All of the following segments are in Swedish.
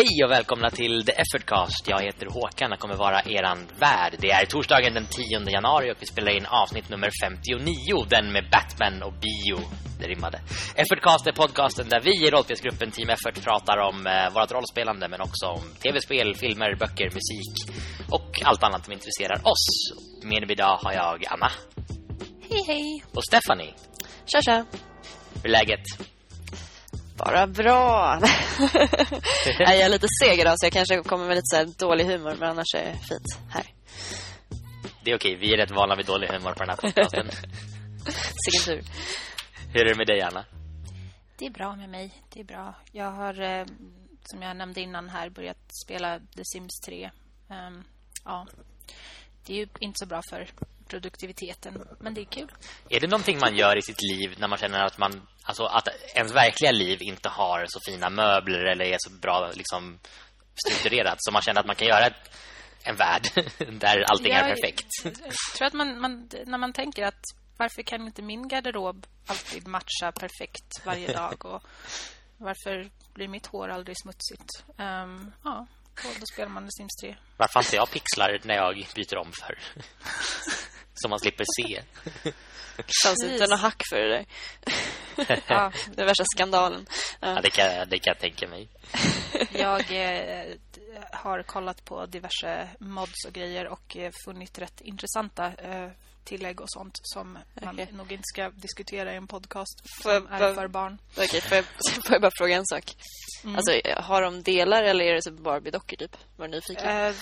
Hej och välkomna till The Effortcast. Jag heter Håkan och kommer vara eran värd. Det är torsdagen den 10 januari och vi spelar in avsnitt nummer 59, den med Batman och bio. Det rimmade. Effortcast är podcasten där vi i rollspelsgruppen Team Effort pratar om eh, vårt rollspelande men också om tv-spel, filmer, böcker, musik och allt annat som intresserar oss. Med mig idag har jag Anna. Hej, hej. Och Stephanie. Tja, tja. Hur är läget? Bara bra. jag är lite seg idag så jag kanske kommer med lite så dålig humor men annars är det fint här. Det är okej, vi är rätt vana vid dålig humor på den här podcasten. Sicken tur. Hur är det med dig, Anna? Det är bra med mig. Det är bra. Jag har, eh, som jag nämnde innan här, börjat spela The Sims 3. Um, ja, det är ju inte så bra för produktiviteten, men det är kul. Är det någonting man gör i sitt liv när man känner att man alltså att ens verkliga liv inte har så fina möbler eller är så bra liksom strukturerat så man känner att man kan göra ett, en värld där allting jag, är perfekt. Jag tror att man, man, när man tänker att varför kan inte min garderob alltid matcha perfekt varje dag och varför blir mitt hår aldrig smutsigt? Um, ja, och då spelar man The Sims 3. Varför inte jag pixlar när jag byter om för? Som man slipper se. Känns inte någon hack för det där. ja, det är värsta skandalen. Ja, ja det, kan, det kan jag tänka mig. jag eh, har kollat på diverse mods och grejer och eh, funnit rätt intressanta eh, tillägg och sånt som okay. man nog inte ska diskutera i en podcast som jag, är för barn. Okej, okay, får, jag, får jag bara fråga en sak? Mm. Alltså, har de delar eller är det så Barbie-dockor typ? Var du nyfiken? Uh,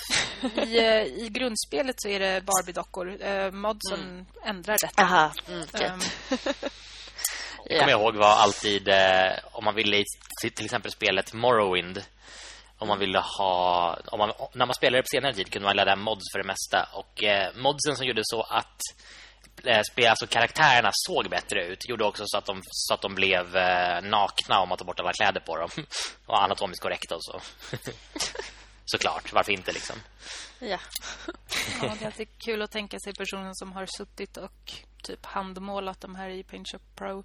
i, uh, I grundspelet så är det Barbie-dockor. Uh, modsen mm. ändrar detta. Aha, mm, okay. um, jag kommer ihåg var alltid om man ville till exempel spelet Morrowind om man ville ha om man, när man spelade på senare tid kunde man ladda mods för det mesta och eh, modsen som gjorde så att eh, alltså karaktärerna såg bättre ut gjorde också så att de, så att de blev eh, nakna om man tog bort alla kläder på dem och anatomiskt korrekta och så. Såklart, varför inte liksom? Ja. ja. Det är kul att tänka sig personen som har suttit och typ handmålat de här i Paintshop Pro.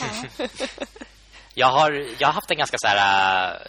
Ja. jag, har, jag har haft en ganska så här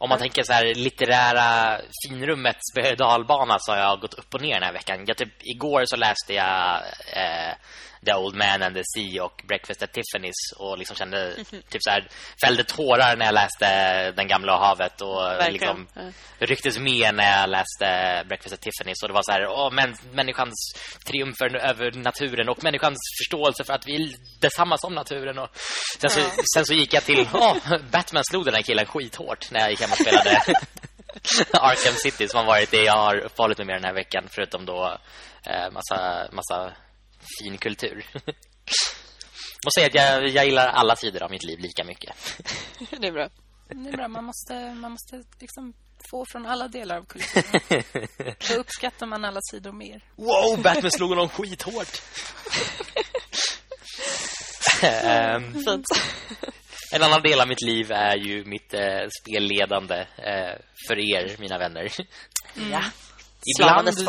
om man tänker så här litterära finrummets dalbana så har jag gått upp och ner den här veckan. Jag typ igår så läste jag eh, The Old Man and the Sea och Breakfast at Tiffany's och liksom kände typ så här fällde tårar när jag läste Den gamla havet och Verkligen. liksom rycktes med när jag läste Breakfast at Tiffany's och det var så här åh men människans triumfer över naturen och människans förståelse för att vi är detsamma som naturen och sen så, ja. sen så gick jag till åh, Batman slog den här killen skithårt när jag gick hem och spelade Arkham City som har varit det jag har uppehållit mig med den här veckan förutom då eh, massa massa fin kultur. Måste säga att jag, jag gillar alla sidor av mitt liv lika mycket. Det är bra. Det är bra. Man måste, man måste liksom få från alla delar av kulturen. Då uppskattar man alla sidor mer. Wow, Batman slog honom skithårt. um, Fint. En annan del av mitt liv är ju mitt eh, spelledande eh, för er, mina vänner. Mm. Ja. Ibland,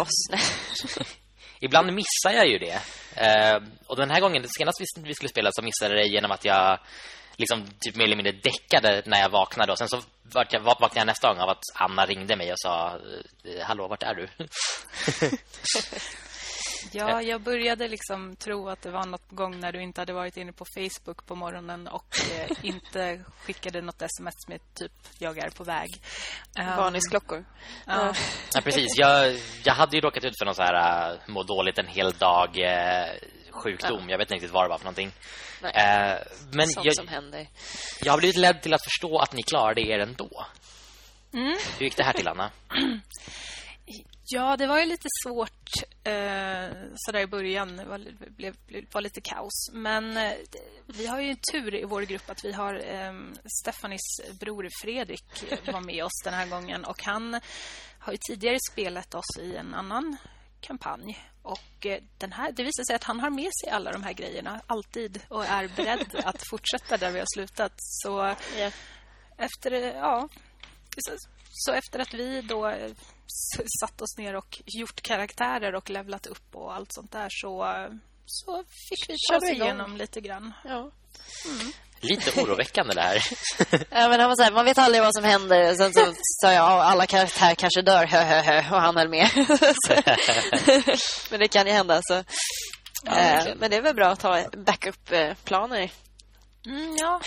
ibland missar jag ju det. Uh, och den här gången, senast vi, vi skulle spela så missade jag det genom att jag liksom typ mer eller mindre däckade när jag vaknade och sen så vart jag, vaknade jag nästa gång av att Anna ringde mig och sa eh, Hallå, vart är du? Ja, jag började liksom tro att det var något gång när du inte hade varit inne på Facebook på morgonen och eh, inte skickade något sms med typ jag är på väg. Um, Varningsklockor. Ja. ja, precis. Jag, jag hade ju råkat ut för någon så här uh, må dåligt en hel dag uh, sjukdom. Ja. Jag vet inte riktigt vad det var för någonting. Nej. Uh, men Sånt jag, som händer. Jag har blivit ledd till att förstå att ni klarade er ändå. Mm. Hur gick det här till, Anna? Ja, det var ju lite svårt eh, sådär i början. Det var, blev, var lite kaos. Men eh, vi har ju en tur i vår grupp att vi har eh, Stefanis bror Fredrik var med oss den här gången. Och han har ju tidigare spelat oss i en annan kampanj. Och eh, den här, det visar sig att han har med sig alla de här grejerna alltid och är beredd att fortsätta där vi har slutat. Så yeah. efter, ja... Så efter att vi då satt oss ner och gjort karaktärer och levlat upp och allt sånt där så, så fick vi ta oss igenom lite grann. Ja. Mm. Lite oroväckande det här. ja, men han var så här, man vet aldrig vad som händer. Sen så sa jag, alla karaktärer kanske dör, hö, hö, hö, och han höll med. men det kan ju hända. Så. Ja, eh, men det är väl bra att ha backup-planer. Mm, ja,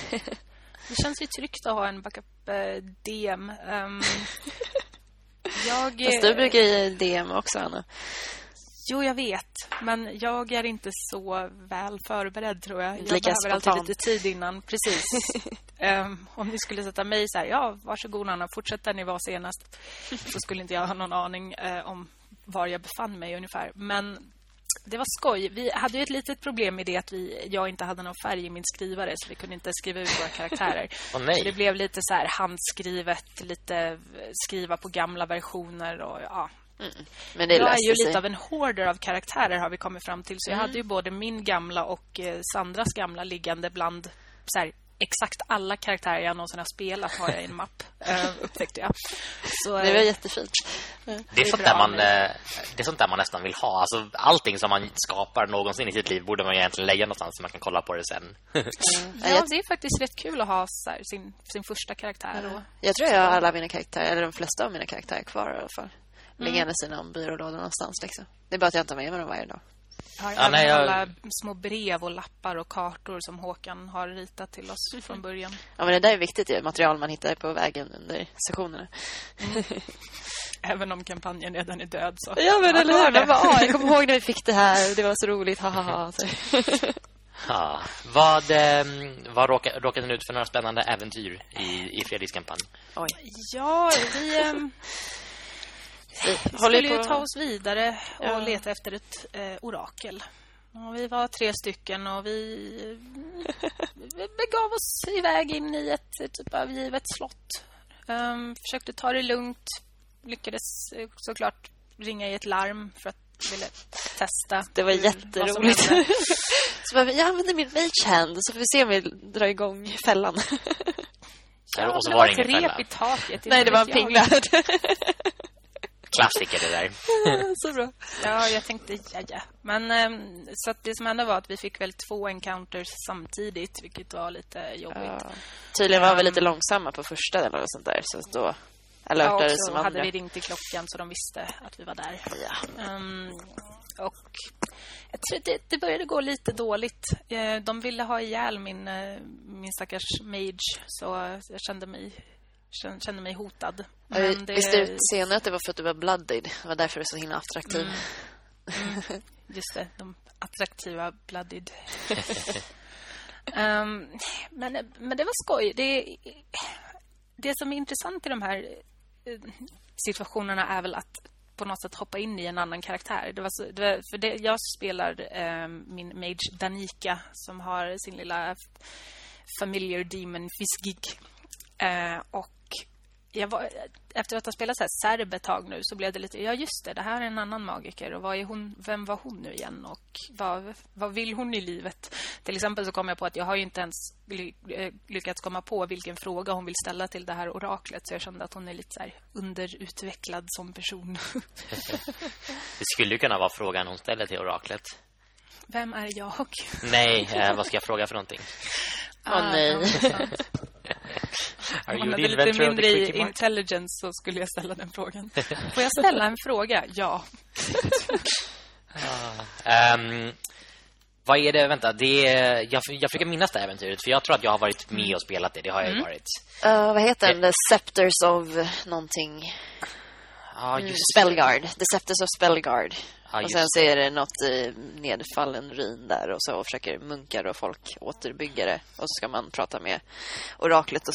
det känns ju tryggt att ha en backup-DM. Um, ehm, jag... Fast du brukar ju DM också, Anna. Jo, jag vet. Men jag är inte så väl förberedd, tror jag. Jag Lika behöver spontant. alltid lite tid innan. Precis. um, om ni skulle sätta mig så här, ja, varsågod Anna, fortsätt där ni var senast. Så skulle inte jag ha någon aning uh, om var jag befann mig ungefär. Men det var skoj. Vi hade ju ett litet problem med det att vi, jag inte hade någon färg i min skrivare så vi kunde inte skriva ut våra karaktärer. oh, det blev lite så här handskrivet, lite skriva på gamla versioner och ja. Mm. Men det jag är ju sig. lite av en hoarder av karaktärer har vi kommit fram till. Så jag mm. hade ju både min gamla och eh, Sandras gamla liggande bland så här, exakt alla karaktärer jag någonsin har spelat har jag i en mapp, uh, upptäckte jag. Så, det var jättefint. Det är, sånt där man, eh, det är sånt där man nästan vill ha. Alltså, allting som man skapar någonsin i sitt liv borde man egentligen lägga någonstans så man kan kolla på det sen. Mm. Ja, det är faktiskt rätt kul att ha här, sin, sin första karaktär. Och... Jag tror jag har alla mina karaktärer, eller de flesta av mina karaktärer kvar i alla fall. Liggandes mm. i någon byrålåda någonstans. Liksom. Det är bara att jag inte har med mig dem varje dag. Jag ja, nej, jag... alla små brev och lappar och kartor som Håkan har ritat till oss från början. Ja, men det där är viktigt. Det material man hittar på vägen under sessionerna. Mm. Även om kampanjen redan är död. Så. Ja, men eller hur? Bara, ah, jag kommer ihåg när vi fick det här. Det var så roligt. Ha, ha, ha. ja, vad, eh, vad råkade, råkade ni ut för några spännande äventyr i, i Fredriks kampanj? Oj. Ja, vi... Vi skulle ju ta oss vidare och ja. leta efter ett eh, orakel. Och vi var tre stycken och vi, vi begav oss iväg in i ett typ av givet slott. Um, försökte ta det lugnt. Lyckades eh, såklart ringa i ett larm för att ville testa. Det var jätteroligt. så bara, jag använder min mage hand så får vi se om vi drar igång fällan. Ja, och så var det ingen fälla. i taket. Nej, det var en pingla. Klassiker det där. så bra. Ja, jag tänkte, ja, ja. Men um, så att det som hände var att vi fick väl två encounters samtidigt, vilket var lite jobbigt. Ja. Tydligen var um, vi lite långsamma på första eller något sånt där, så då alertades ja, som hade vi ringt i klockan så de visste att vi var där. Ja. Um, och jag tror det, det började gå lite dåligt. Eh, de ville ha ihjäl min, eh, min stackars mage, så jag kände mig kände mig hotad. Men det... Visste du senare att det var för att du var bloodied? Det var därför du är så himla attraktiv. Mm. Mm. Just det, de attraktiva bloodied. um, men, men det var skoj. Det, det som är intressant i de här eh, situationerna är väl att på något sätt hoppa in i en annan karaktär. Det var, så, det var för det, jag spelar eh, min mage Danika som har sin lilla familiar demon Fisgig. Eh, och jag var, efter att ha spelat så här serb ett tag nu så blev det lite, ja just det, det här är en annan magiker och vad är hon, vem var hon nu igen och vad, vad vill hon i livet? Till exempel så kom jag på att jag har ju inte ens eh, lyckats komma på vilken fråga hon vill ställa till det här oraklet så jag kände att hon är lite så underutvecklad som person. det skulle ju kunna vara frågan hon ställer till oraklet. Vem är jag? Nej, eh, vad ska jag fråga för någonting? Åh oh, nej. Om man hade lite mindre i intelligence så skulle jag ställa den frågan. Får jag ställa en fråga? Ja. um, vad är det? Vänta, det är, jag, jag försöker minnas det äventyret för jag tror att jag har varit med och spelat det. Det har jag mm. varit. Uh, vad heter den? The Scepters of någonting. Ja, just Spellguard. The Scepters of Spellguard. Ja, och sen så är det något eh, nedfallen ruin där och så försöker munkar och folk återbygga det. Och så ska man prata med oraklet och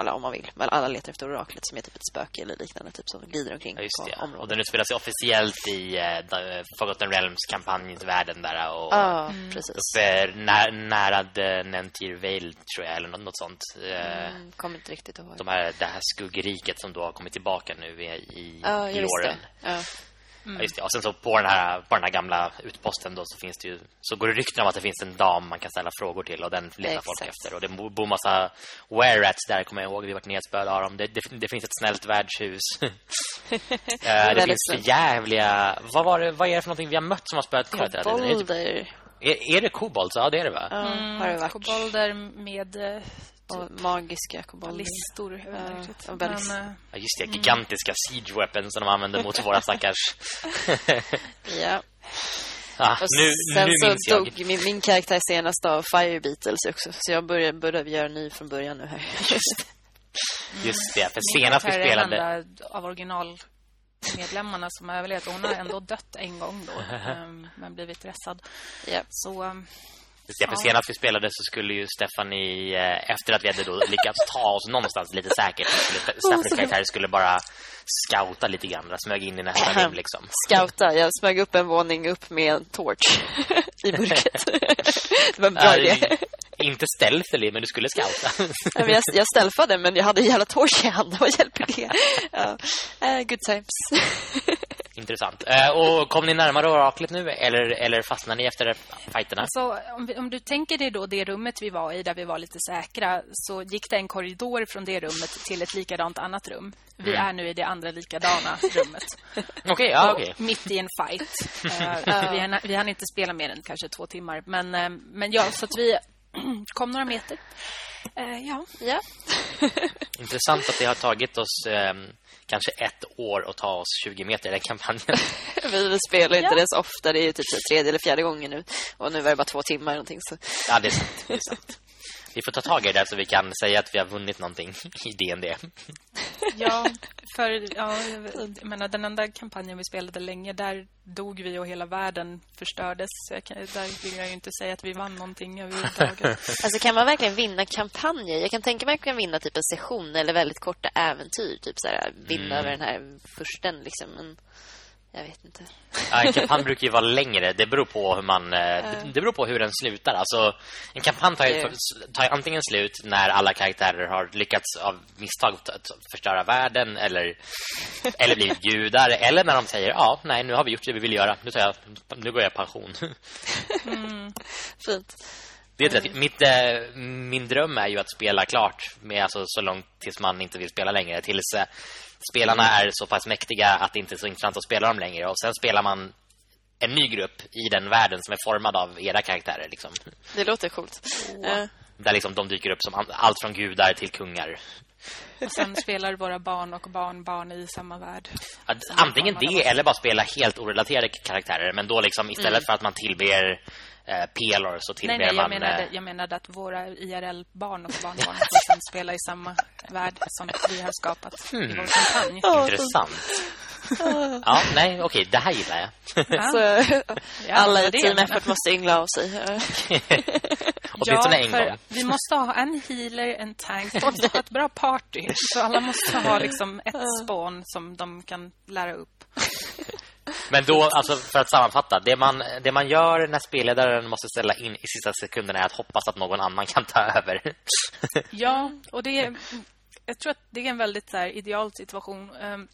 eller om man vill. Men alla letar efter oraklet som är typ ett spöke eller liknande typ som glider omkring ja, just det. Och den utspelar sig officiellt i uh, Forgotten Realms kampanjvärlden där och ja, mm. precis. uppe nä nära Nentir Vale tror jag eller något, något sånt. Uh, mm, kommer inte riktigt ihåg. De här, det här skuggriket som då har kommit tillbaka nu i, i, ja, i åren. Ja. Mm. Ja, just det. Och sen så på den här på den här gamla utposten då så finns det ju så går det rykten om att det finns en dam man kan ställa frågor till och den letar Exakt. folk efter och det bor massa were-rats där kommer jag ihåg vi varit nedspöda av dem. Det, det, det, finns ett snällt värdshus. det, det finns jävliga vad var det vad är det för någonting vi har mött som har spöat ner tiden? Typ- Är, är det kobold? Ja, det är det va? Mm, har det varit. Kobolder med och magiska kobolder. Listor. Ja, Men, eh, ja, just det, gigantiska siege weapons som de använder mot våra stackars. ja. Ah, nu, sen nu så dog min, min karaktär senast av Fire Beatles också. Så jag började, började göra ny från början nu här. Just det, för senast vi spelade... av originalmedlemmarna som överlevt. Hon har ändå dött en gång då, ehm, men blivit stressad. Yep. Så... Ja, för senast vi spelade så skulle ju Stephanie, eh, efter att vi hade då lyckats ta oss någonstans lite säkert, Stephanies karaktär skulle bara scouta lite grann, smög in i nästa rum liksom. Scouta, jag smög upp en våning upp med en torch i mörkret. det var en bra idé. Inte stealthily, men du skulle scouta. ja, men jag, jag stealthade, men jag hade en jävla torch i handen. Vad hjälper det? Ja. Uh, good times. Intressant. Uh, och kom ni närmare oraklet nu eller, eller fastnade ni efter fighterna? Alltså, om, vi, om, du tänker dig då det rummet vi var i där vi var lite säkra så gick det en korridor från det rummet till ett likadant annat rum. Vi mm. är nu i det andra likadana rummet. Okej, okay, ja, okay. Mitt i en fight. Uh, vi, hann, vi hann inte spela mer än kanske två timmar. Men, uh, men ja, så att vi kom några meter. Uh, ja. ja. Intressant att det har tagit oss um, kanske ett år att ta oss 20 meter i den kampanjen. vi, spelar inte ja. det så ofta. Det är typ tredje eller fjärde gången nu. Och nu var det bara två timmar. Någonting, så. Ja, det är sant. Det är sant. Vi får ta tag i det så vi kan säga att vi har vunnit någonting i D&D. Ja, för ja, jag menar, den enda kampanjen vi spelade länge, där dog vi och hela världen förstördes. Kan, där vill jag ju inte säga att vi vann någonting överhuvudtaget. Alltså kan man verkligen vinna kampanjer? Jag kan tänka mig att man kan vinna typ en session eller väldigt korta äventyr. Typ så här, vinna mm. över den här försten liksom. Men... Jag vet inte. En kampanj brukar ju vara längre. Det beror på hur man uh. det beror på hur den slutar. Alltså en kampanj tar ju, tar ju antingen slut när alla karaktärer har lyckats av misstag förstöra världen eller eller blivit gudar eller när de säger ja, nej, nu har vi gjort det vi vill göra. Nu tar jag nu går jag pension. Mm. Fint. Det är mm. mitt, äh, min dröm är ju att spela klart med alltså så långt tills man inte vill spela längre tills äh, spelarna är så pass mäktiga att det inte är så intressant att spela dem längre. Och sen spelar man en ny grupp i den världen som är formad av era karaktärer. Liksom. Det låter coolt. Oh. Där liksom de dyker upp som allt från gudar till kungar. Och sen spelar våra barn och barnbarn i samma värld. Antingen det eller bara spela helt orelaterade karaktärer. Men då liksom istället mm. för att man tillber eh, pelor så tillber nej, nej, jag man... Menade, eh, jag menade att våra IRL-barn och barnbarn liksom spelar i samma värld som vi har skapat hmm. i vår kampanj. Intressant. ja, nej, okej, det här gillar jag. så, alla i Team Effort måste yngla av sig. Åtminstone ja, en gång. Vi måste ha en healer, en tank. Vi måste ha ett bra party. Så alla måste ha liksom ett spawn som de kan lära upp. Men då, alltså för att sammanfatta Det man, det man gör när spelledaren måste ställa in i sista sekunden Är att hoppas att någon annan kan ta över. Ja, och det är, Jag tror att det är en väldigt så här, ideal situation. Ehm,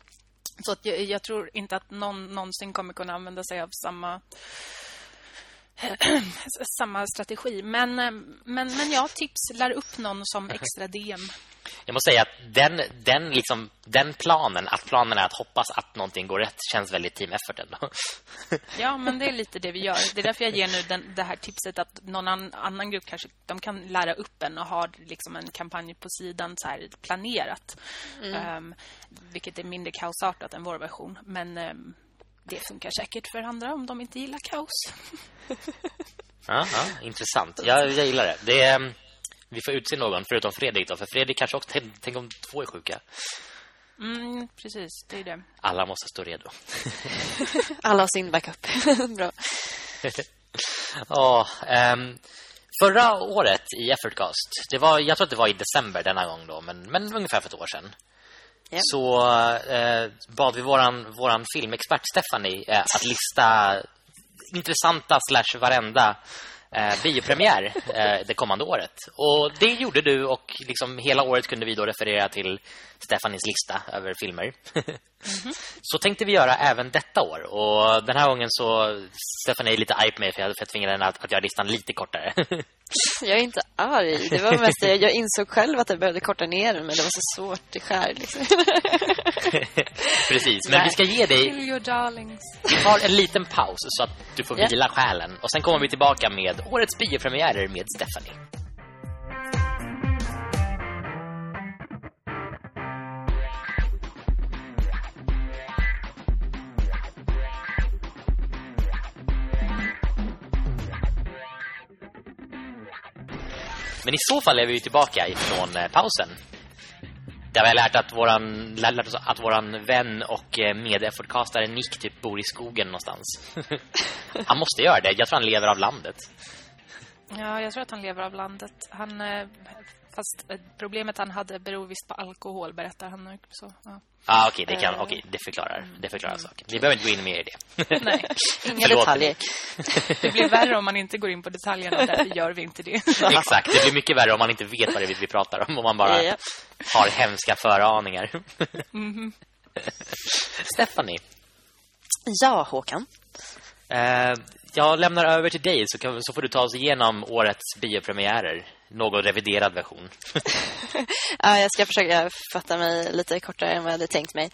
så att jag, jag, tror inte att någon någonsin kommer kunna använda sig av samma samma strategi. Men, eh, men, men ja, tips. Lär upp någon som extra DM. Jag måste säga att den, den, liksom, den planen, att planen är att hoppas att någonting går rätt, känns väldigt team effort ändå. Ja, men det är lite det vi gör. Det är därför jag ger nu den, det här tipset att någon an, annan grupp kanske de kan lära upp en och ha liksom en kampanj på sidan så här planerat. Mm. Um, vilket är mindre kaosartat än vår version. Men um, det funkar säkert för andra om de inte gillar kaos. ja, ja, intressant. Jag, jag gillar det. det är, vi får utse någon förutom Fredrik då. För Fredrik kanske också... Tänk om två är sjuka. Mm, precis, det är det. Alla måste stå redo. Alla har sin backup. Bra. oh, um, förra året i Effortcast, det var, jag tror att det var i december denna gång då, men, men ungefär för ett år sedan. Yeah. Så eh, bad vi våran, våran filmexpert Stephanie eh, att lista intressanta slash varenda eh, biopremiär eh, det kommande året. Och det gjorde du och liksom hela året kunde vi då referera till Stefanis lista över filmer. Mm -hmm. så tänkte vi göra även detta år. Och den här gången så Stefanie är lite arg på mig för jag hade tvingat henne att, att göra listan lite kortare. jag är inte arg. Det var mest jag insåg själv att jag behövde korta ner den, men det var så svårt i skär liksom. Precis, men Nej. vi ska ge dig Vi tar en liten paus så att du får vila yeah. själen och sen kommer vi tillbaka med årets biopremiärer med Stephanie. Men i så fall är vi ju tillbaka ifrån eh, pausen. Där vi har lärt att våran, lärt oss att våran vän och eh, medefordcastare Nick typ bor i skogen någonstans. han måste göra det. Jag tror han lever av landet. Ja, jag tror att han lever av landet. Han eh, Fast problemet han hade beror visst på alkohol, berättar han nu. Så, ja. Ah, okej, okay, det, kan, uh, okay, det förklarar, mm. det förklarar mm. saken. Vi behöver inte gå in mer i det. Nej, inga detaljer. det blir värre om man inte går in på detaljerna, därför gör vi inte det. Exakt, det blir mycket värre om man inte vet vad det är vi pratar om. Om man bara ja. har hemska föraningar. mm -hmm. Stephanie. Ja, Håkan. Eh, jag lämnar över till dig så, kan, så får du ta oss igenom årets biopremiärer någon reviderad version. ja, jag ska försöka fatta mig lite kortare än vad jag hade tänkt mig.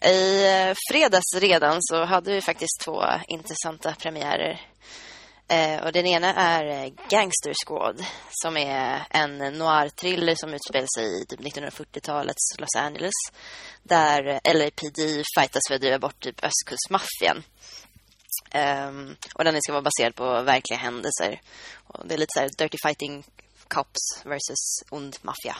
I eh, fredags redan så hade vi faktiskt två intressanta premiärer. Eh, och den ena är eh, Gangster Squad som är en noir-thriller som utspelar sig i typ 1940-talets Los Angeles där eh, LAPD fightas för att driva bort typ östkustmaffian. Um, och den ska vara baserad på verkliga händelser. Och det är lite så här dirty fighting cops versus ond maffia.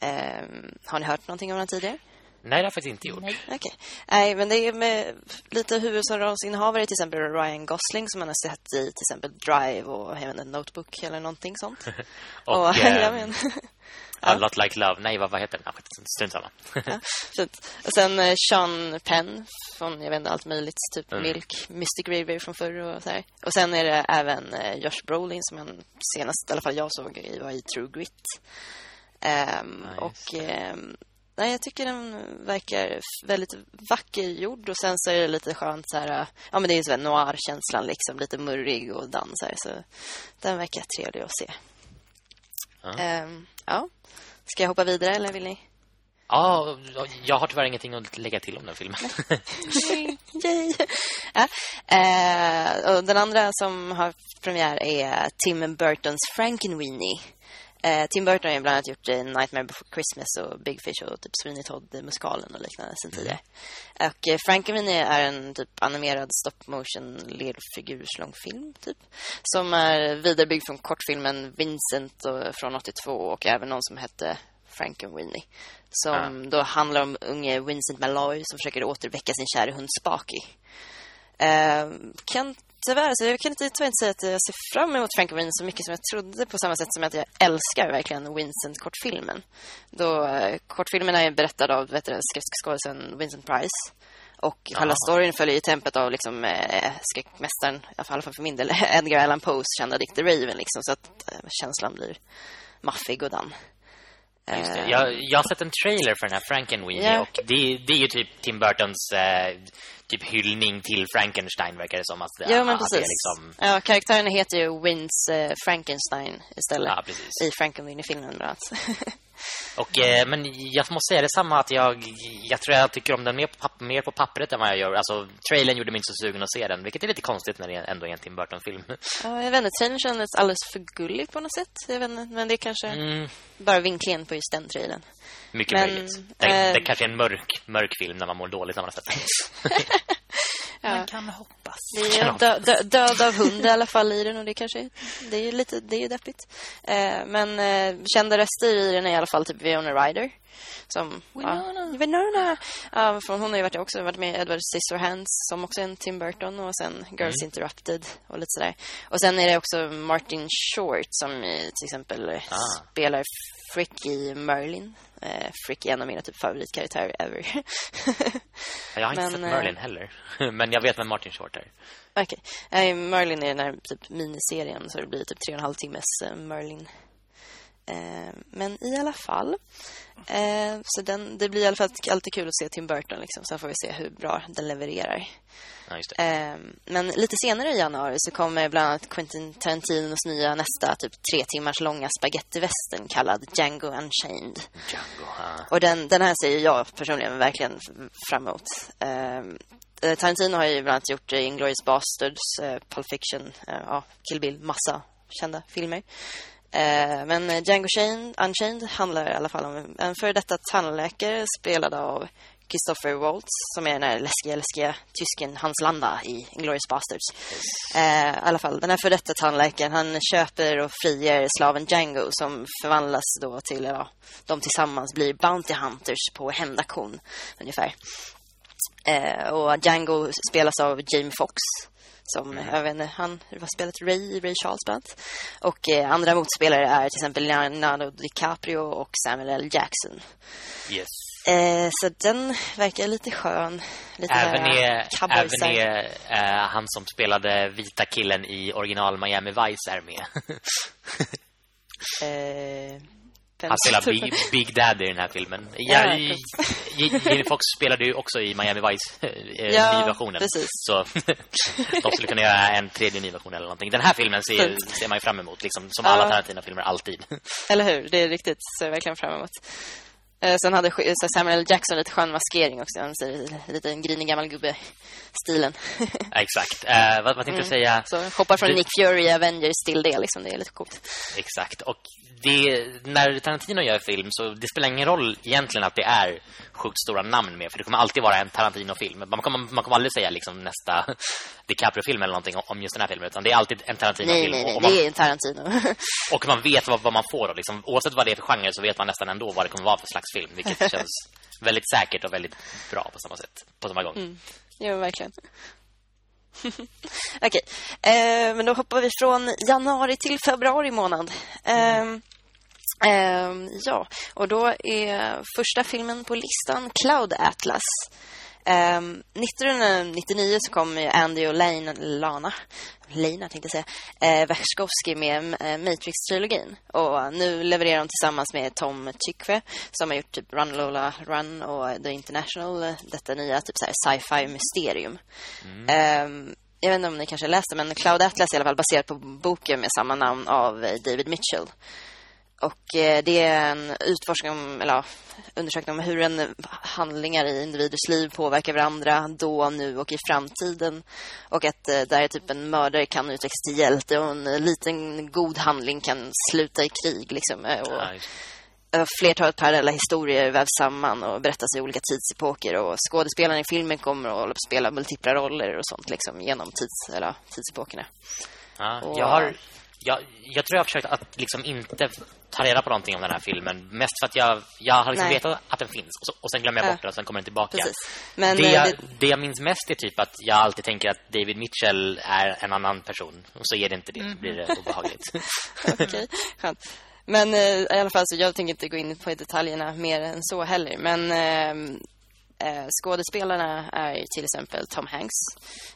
Um, har ni hört någonting om den tidigare? Nej, det har jag faktiskt inte gjort. Nej, okay. Nej men det är med lite huvudrollsinnehavare, till exempel Ryan Gosling som man har sett i till exempel Drive och även Notebook eller någonting sånt. och, och äh, men, A lot like love. Nej, vad, vad heter den? Strunt samma. ja, fint. Och sen eh, Sean Penn från, jag vet inte, allt möjligt. Typ mm. Milk, Mystic River från förr och så här. Och sen är det även eh, Josh Brolin som han senast, i alla fall jag såg, i, var i True Grit. Um, nice. Och... Um, Nej, jag tycker den verkar väldigt vacker gjord och sen så är det lite skönt så här, ja men det är ju så noir-känslan liksom, lite murrig och dans här, så den verkar trevlig att se. Ja. Um, ja. Ska jag hoppa vidare eller vill ni? Ja, jag har tyvärr ingenting att lägga till om den filmen. Yay. Ja. Uh, och den andra som har premiär är Tim Burtons Frankenweenie. Eh, Tim Burton har ju bland annat gjort eh, Nightmare Before Christmas och Big Fish och typ Sweeney Todd eh, musikalen och liknande sen tidigare. Mm. Och eh, Frankenweenie är en typ animerad stop motion lerfigurslångfilm typ som är vidarebyggd från kortfilmen Vincent och, från 82 och även någon som hette Frankenweenie som mm. då handlar om unge Vincent Malloy som försöker återväcka sin kära hund Sparky. Eh, kan tyvärr, så jag kan inte, tyvärr inte säga att jag ser fram emot Frank Wayne så mycket som jag trodde på samma sätt som att jag älskar verkligen Vincent-kortfilmen. Då eh, kortfilmen är berättad av skräckskådisen Vincent Price. Och ja. hela storyn följer i tempet av liksom, eh, skräckmästaren, i alla fall för min del, Edgar Allan Poes kända dikt The Raven. Liksom, så att eh, känslan blir maffig och dan. Just det. Jag, jag har sett en trailer för den här Frankenweenie yeah. och det, det är ju typ Tim Burtons eh, typ hyllning till Frankenstein verkar det som att Ja, men precis. Liksom... Ja, karaktären heter ju Wins uh, Frankenstein istället ja, i Frankenweenie-filmen bland. Och, eh, men jag måste säga detsamma att jag, jag tror jag tycker om den mer på, mer på pappret än vad jag gör. Alltså, trailern gjorde mig inte så sugen att se den, vilket är lite konstigt när det ändå är en Tim Burton-film. Ja, jag vet inte, trailern kändes alldeles för gullig på något sätt. Jag vet inte, men det är kanske mm. bara vinklingen på just den trailern. Mycket men, möjligt. Det, äh, det kanske är en mörk, mörk film när man mår dåligt när man har sett den. Ja. Man kan hoppas. Det är dö, dö, död av hund i alla fall i den och det kanske det är lite det är deppigt. Eh, men eh, kända röster i den är i alla fall typ Winona Ryder som Winona. Ja, Winona. Ja, från hon har ju varit också varit med i Edward Scissorhands som också är en Tim Burton och sen Girls mm. Interrupted och lite sådär. Och sen är det också Martin Short som till exempel ah. spelar Frick i Merlin Eh, Frick är en av mina typ favoritkaraktärer ever. jag har inte men, sett Merlin eh, heller. men jag vet vem Martin Short är. Okej. Okay. Eh, Merlin är den här typ miniserien så det blir typ tre och en halv timmes eh, Merlin men i alla fall. Eh, så den, det blir i alla fall alltid kul att se Tim Burton. Liksom. Sen får vi se hur bra den levererar. Ja, eh, men lite senare i januari så kommer bland annat Quentin Tarantinos nya nästa typ tre timmars långa spaghettivästern kallad Django Unchained. Django, ha. Och den, den här ser jag personligen verkligen fram emot. Ehm, eh, Tarantino har ju bland annat gjort Inglourious Basterds, eh, Pulp Fiction, eh, ja, Kill Bill, massa kända filmer. Eh, men Django Unchained handlar i alla fall om en före detta tandläkare spelad av Christopher Waltz som är den här läskiga, läskiga tysken Hans Landa i Inglourious Basterds. Eh, I alla fall, den här för detta tandläkaren han köper och friger slaven Django som förvandlas då till, ja, de tillsammans blir Bounty Hunters på hämndaktion ungefär. Eh, och Django spelas av Jamie Foxx som, mm. jag vet inte, han har spelat Ray Ray Charles bland Och eh, andra motspelare är till exempel Leonardo DiCaprio och Samuel L. Jackson. Yes. Eh, så den verkar lite skön. Lite även är, även är eh, han som spelade vita killen i original Miami Vice är med. eh, han spelar Big, Big Daddy i den här filmen. Ja, Jamie Foxx spelade ju också i Miami Vice eh, ja, nyversionen. Precis. Så de skulle kunna göra en tredje nyversion eller någonting. Den här filmen ser, ser man ju fram emot, liksom, som alla Tarantino-filmer alltid. Eller hur? Det är riktigt, så verkligen fram emot. Eh, sen hade så Samuel Jackson lite skön maskering också. Han ser lite en grinig gammal gubbe-stilen. exakt. Uh, vad, vad tänkte mm. säga? Så hoppar från du... Nick Fury Avengers till det. Liksom. Det är lite coolt. Exakt. Och det, när Tarantino gör film så det spelar ingen roll egentligen att det är sjukt stora namn med. För det kommer alltid vara en Tarantino-film. Man kommer, man kommer aldrig säga liksom nästa DiCaprio-film eller någonting om just den här filmen. Utan det är alltid en Tarantino-film. Nej, nej, nej. Man, det är en Tarantino. och man vet vad, vad man får. Då, liksom. Oavsett vad det är för genre så vet man nästan ändå vad det kommer vara för slags film. Vilket känns väldigt säkert och väldigt bra på samma sätt. På samma gång. Mm. Jo, verkligen. Okej, okay. eh, men då hoppar vi från januari till februari månad. Eh, eh, ja, och då är första filmen på listan Cloud Atlas. 1999 så kom Andy och Lane, Lana Lena tänkte jag säga, eh, Verskovsky med eh, Matrix-trilogin. Och nu levererar de tillsammans med Tom Tykve som har gjort typ Run Lola Run och The International, eh, detta nya typ sci-fi mysterium. Mm. Eh, jag vet inte om ni kanske läste men Cloud Atlas är i alla fall baserat på boken med samma namn av eh, David Mitchell. Och eh, det är en utforskning om, eller undersökning om hur en handlingar i individers liv påverkar varandra då, nu och i framtiden. Och att eh, där typ en mördare kan utvecklas till hjälte och en liten god handling kan sluta i krig. Liksom. Eh, och, Flertalet parallella historier vävs samman och berättas i olika tidsepoker. Och skådespelarna i filmen kommer att spela multipla roller och sånt liksom, genom tids, eller, tidsepokerna. Ja, och, jag har jag, jag tror jag har försökt att liksom inte ta reda på någonting om den här filmen. Mest för att jag, jag har liksom vetat att den finns. Och, så, och sen glömmer jag bort ja. den och sen kommer den tillbaka. Men, det, jag, det... det jag minns mest är typ att jag alltid tänker att David Mitchell är en annan person. Och så är det inte det. Mm. blir det obehagligt. Okej, okay. skönt. Men eh, i alla fall så jag tänker inte gå in på detaljerna mer än så heller. Men eh, Eh, skådespelarna är till exempel Tom Hanks,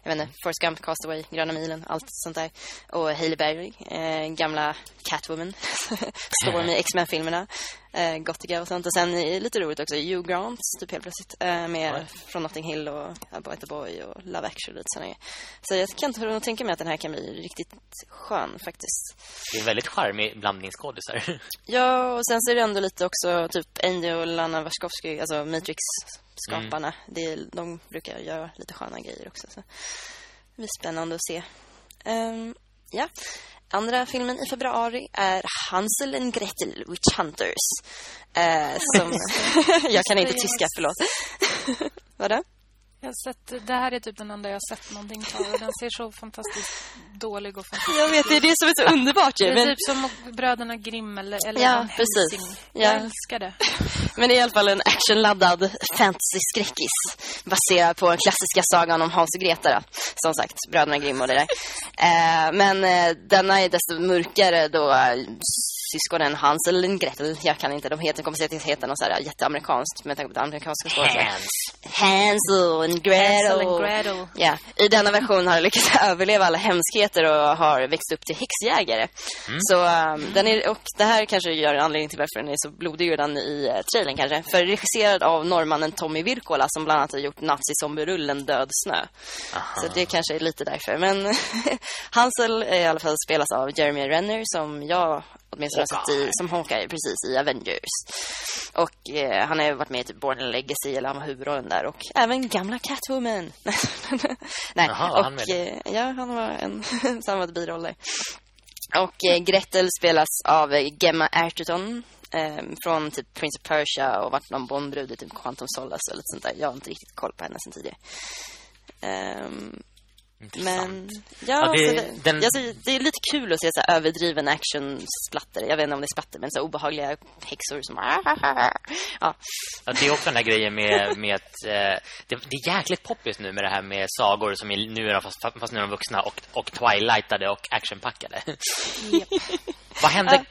jag vet inte, Forrest Gump, Castaway, Gröna milen, allt sånt där. Och Hailey Berry, eh, gamla Catwoman, Storm i X-Men-filmerna, eh, Gothica och sånt. Och sen lite roligt också, Hugh Grant, typ helt plötsligt, eh, med Oj. från Notting Hill och A Boy the Boy och Love Actually. Såna så jag kan inte tänka mig att den här kan bli riktigt skön faktiskt. Det är en väldigt charmig blandningsskådisar. ja, och sen så är det ändå lite också typ Andy och Lana Warskowski, alltså Matrix skaparna. Mm. Det, de brukar göra lite sköna grejer också. Så det blir spännande att se. Um, ja. Andra filmen i februari är Hansel and Gretel Witch Hunters. Uh, som jag kan inte tyska, förlåt. Vadå? Jag sett, det här är typ den enda jag har sett någonting av. Den ser så fantastiskt dålig och fantastisk Jag vet, det är det som är så underbart. Det är men... typ som Bröderna Grimm eller, eller ja, precis. Jag ja. älskar det. Men det är i alla fall en actionladdad fantasy-skräckis baserad på den klassiska sagan om Hans och Greta. då. Som sagt, Bröderna Grimm och det där. Eh, men eh, denna är desto mörkare då eh, syskonen Hansel och Gretel. Jag kan inte, de heter, kommer säkert heta något så här jätteamerikanskt med tanke på det amerikanska språket. Hans. Hansel och Gretel. Ja, i denna version har de lyckats överleva alla hemskheter och har växt upp till häxjägare. Mm. Så um, den är, och det här kanske gör en anledning till varför den är så blodig redan i uh, trailern kanske. För regisserad av norrmannen Tommy Wirkola som bland annat har gjort nazi-zombie-rullen Död snö. Aha. Så det kanske är lite därför. Men Hansel är i alla fall spelas av Jeremy Renner som jag åtminstone har sett i, som Hawkeye precis i Avengers. Och eh, han har ju varit med i typ Born Legacy eller han var huvudrollen där och även gamla Catwoman. Nej, Jaha, var han och med? eh, ja, han var en samma biroll där. Och eh, Gretel spelas av Gemma Arterton eh, från typ Prince of Persia och varit någon Bondbrud i typ Quantum Solace eller sånt där. Jag har inte riktigt koll på henne sen tidigare. Ehm, Intressant. men ja, Ja, det- det, den- alltså, det är lite kul att se så här överdriven action-splatter. Jag vet inte om det är splatter, men så obehagliga häxor som... Ja, Ja, det är också den där grejen med, med att eh, det, det är jäkligt poppis nu med det här med sagor som är, nu är de fast, fast nu är de vuxna och, och twilightade och actionpackade. Vad hände?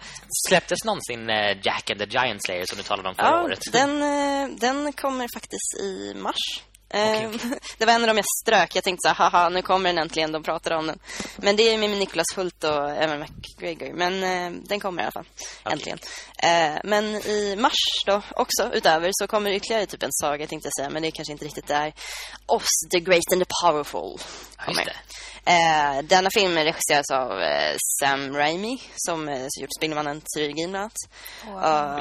Släpptes någonsin eh, Jack and the Giant Slayer som du talade om förra ja året? den, eh, den kommer faktiskt i mars. Eh, Okej. Det var en av dem jag strök. Jag tänkte så här, haha, nu kommer den äntligen. De pratade om den. Men det är med Nicholas Hult och Evan McGregor. Men eh, den kommer i alla fall. Äntligen. Eh, men i mars då också, utöver, så kommer ytterligare typ en saga, tänkte jag säga. Men det är kanske inte riktigt där. Oss, The Great and the Powerful. Kommer. just Eh, denna film regisseras av eh, Sam Raimi, som eh, gjort Spindelmannen-trilogin bland annat.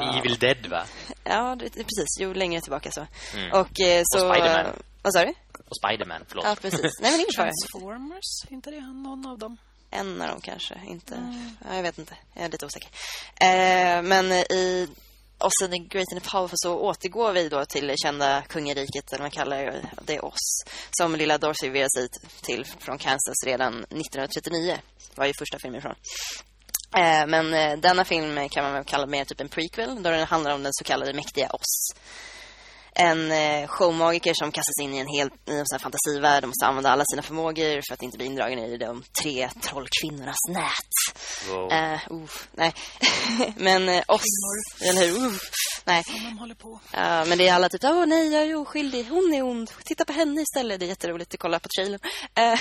Eh, Evil Dead, va? Ja, det, det, precis. Jo, längre tillbaka så. Mm. Och eh, så... Spider-Man. eh, Vad sa du? Och Spiderman, förlåt. Ja, precis. Nej, men fara. Transformers, inte det någon av dem? En av dem kanske, inte... Mm. Ja, jag vet inte. Jag är lite osäker. Eh, men i och sen i Great and Powerful så återgår vi då till det kända kungariket, eller vad man kallar det, oss. Som lilla Dorothy velar sig till från Kansas redan 1939. var ju första filmen ifrån. Eh, men eh, denna film kan man väl kalla mer typ en prequel, då den handlar om den så kallade mäktiga oss. En eh, showmagiker som kastas in i en helt här fantasivärld och måste använda alla sina förmågor för att inte bli indragen i de tre trollkvinnornas nät. Wow. Eh, uh, nej. men eh, oss, eller hur? Uh, nej. Som de håller på. Ja, men det är alla typ, åh nej, jag är oskyldig, hon är ond, titta på henne istället. Det är jätteroligt att kolla på trailern. Eh,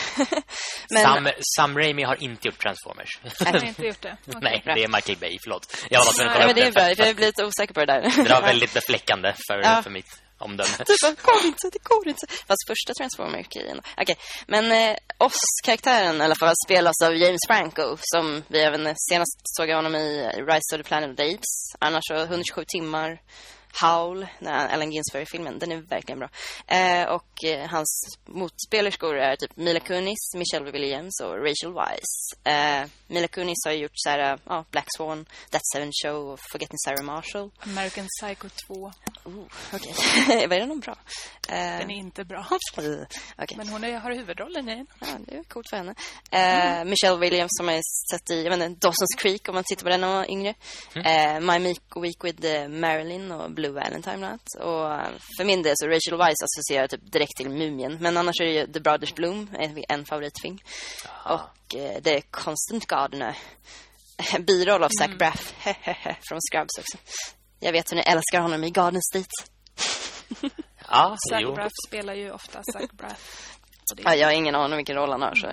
men, Sam, Sam Raimi har inte gjort Transformers. Jag har inte gjort det. Okej. Nej, det är Michael Bay, förlåt. Jag var tvungen att nej, kolla men upp det är bra, för jag blir lite osäker på det där. Det var väldigt befläckande för, Ja. för mitt omdöme. Det bara, går inte, det går inte. Fast första Transformer-grejen. Okej, men eh, oss-karaktären i alla fall spelas av James Franco som vi även senast såg honom i Rise of the Planet of the Apes. Annars så 127 timmar. Howl, den Allen Ginsberg-filmen, den är verkligen bra. Eh, och eh, hans motspelerskor är typ Mila Kunis, Michelle Williams och Rachel Weisz. Eh, Mila Kunis har gjort så här, ja, Black Swan, That Seven Show och Forgetting Sarah Marshall. American Psycho 2. Oh, Okej, var det någon bra? Eh, Den är inte bra. eh, Okej. Men hon är, har huvudrollen i den. Ja, det är coolt för henne. Eh, Michelle Williams som jag sett i, jag vet inte, Dawson's Creek om man tittar på den när man var yngre. Eh, My Meek Week with eh, Marilyn och Blue Valentine bland annat. Och eh, för min del så Rachel Weisz associerar typ direkt till Mumien. Men annars är det ju The Brothers Bloom, en, en favoritfilm. Och eh, The Constant Gardener. Biroll av Zach Braff från Scrubs också. Jag vet hur ni älskar honom i Garden State. Ja, Zach jo. Braff spelar ju ofta Zach Braff. Ja, jag har ingen aning vilken roll han har. Så.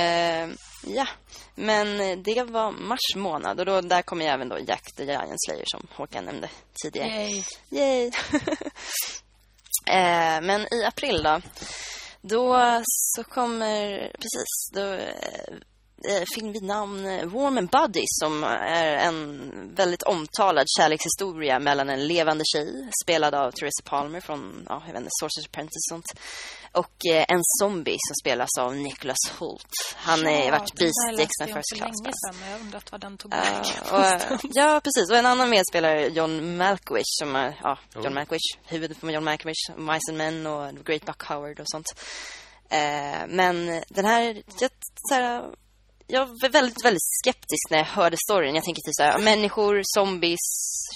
Eh, ja, men det var mars månad och då, där kommer ju även då Jack the Giant Slayer som Håkan nämnde tidigare. Yay. Yay! eh, men i april då, då så kommer, precis, då eh, film vid namn Warm and Buddy som är en väldigt omtalad kärlekshistoria mellan en levande tjej spelad av Teresa Palmer från ja, jag vet inte, Sorcerer's Apprentice och sånt och eh, en zombie som spelas av Nicholas Hoult. Han har Ja, varit jag om First Class. sedan, jag har undrat vad den tog Ja, vägen. och, ja, precis. Och en annan medspelare, John Malkovich, som är, ja, John Oh. Malkovich, huvudet på John Malkovich, Mice and Men och Great Buck Howard och sånt. Eh, men den här, jag, så här, jag var väldigt, väldigt skeptisk när jag hörde storyn. Jag tänker typ så här, människor, zombies,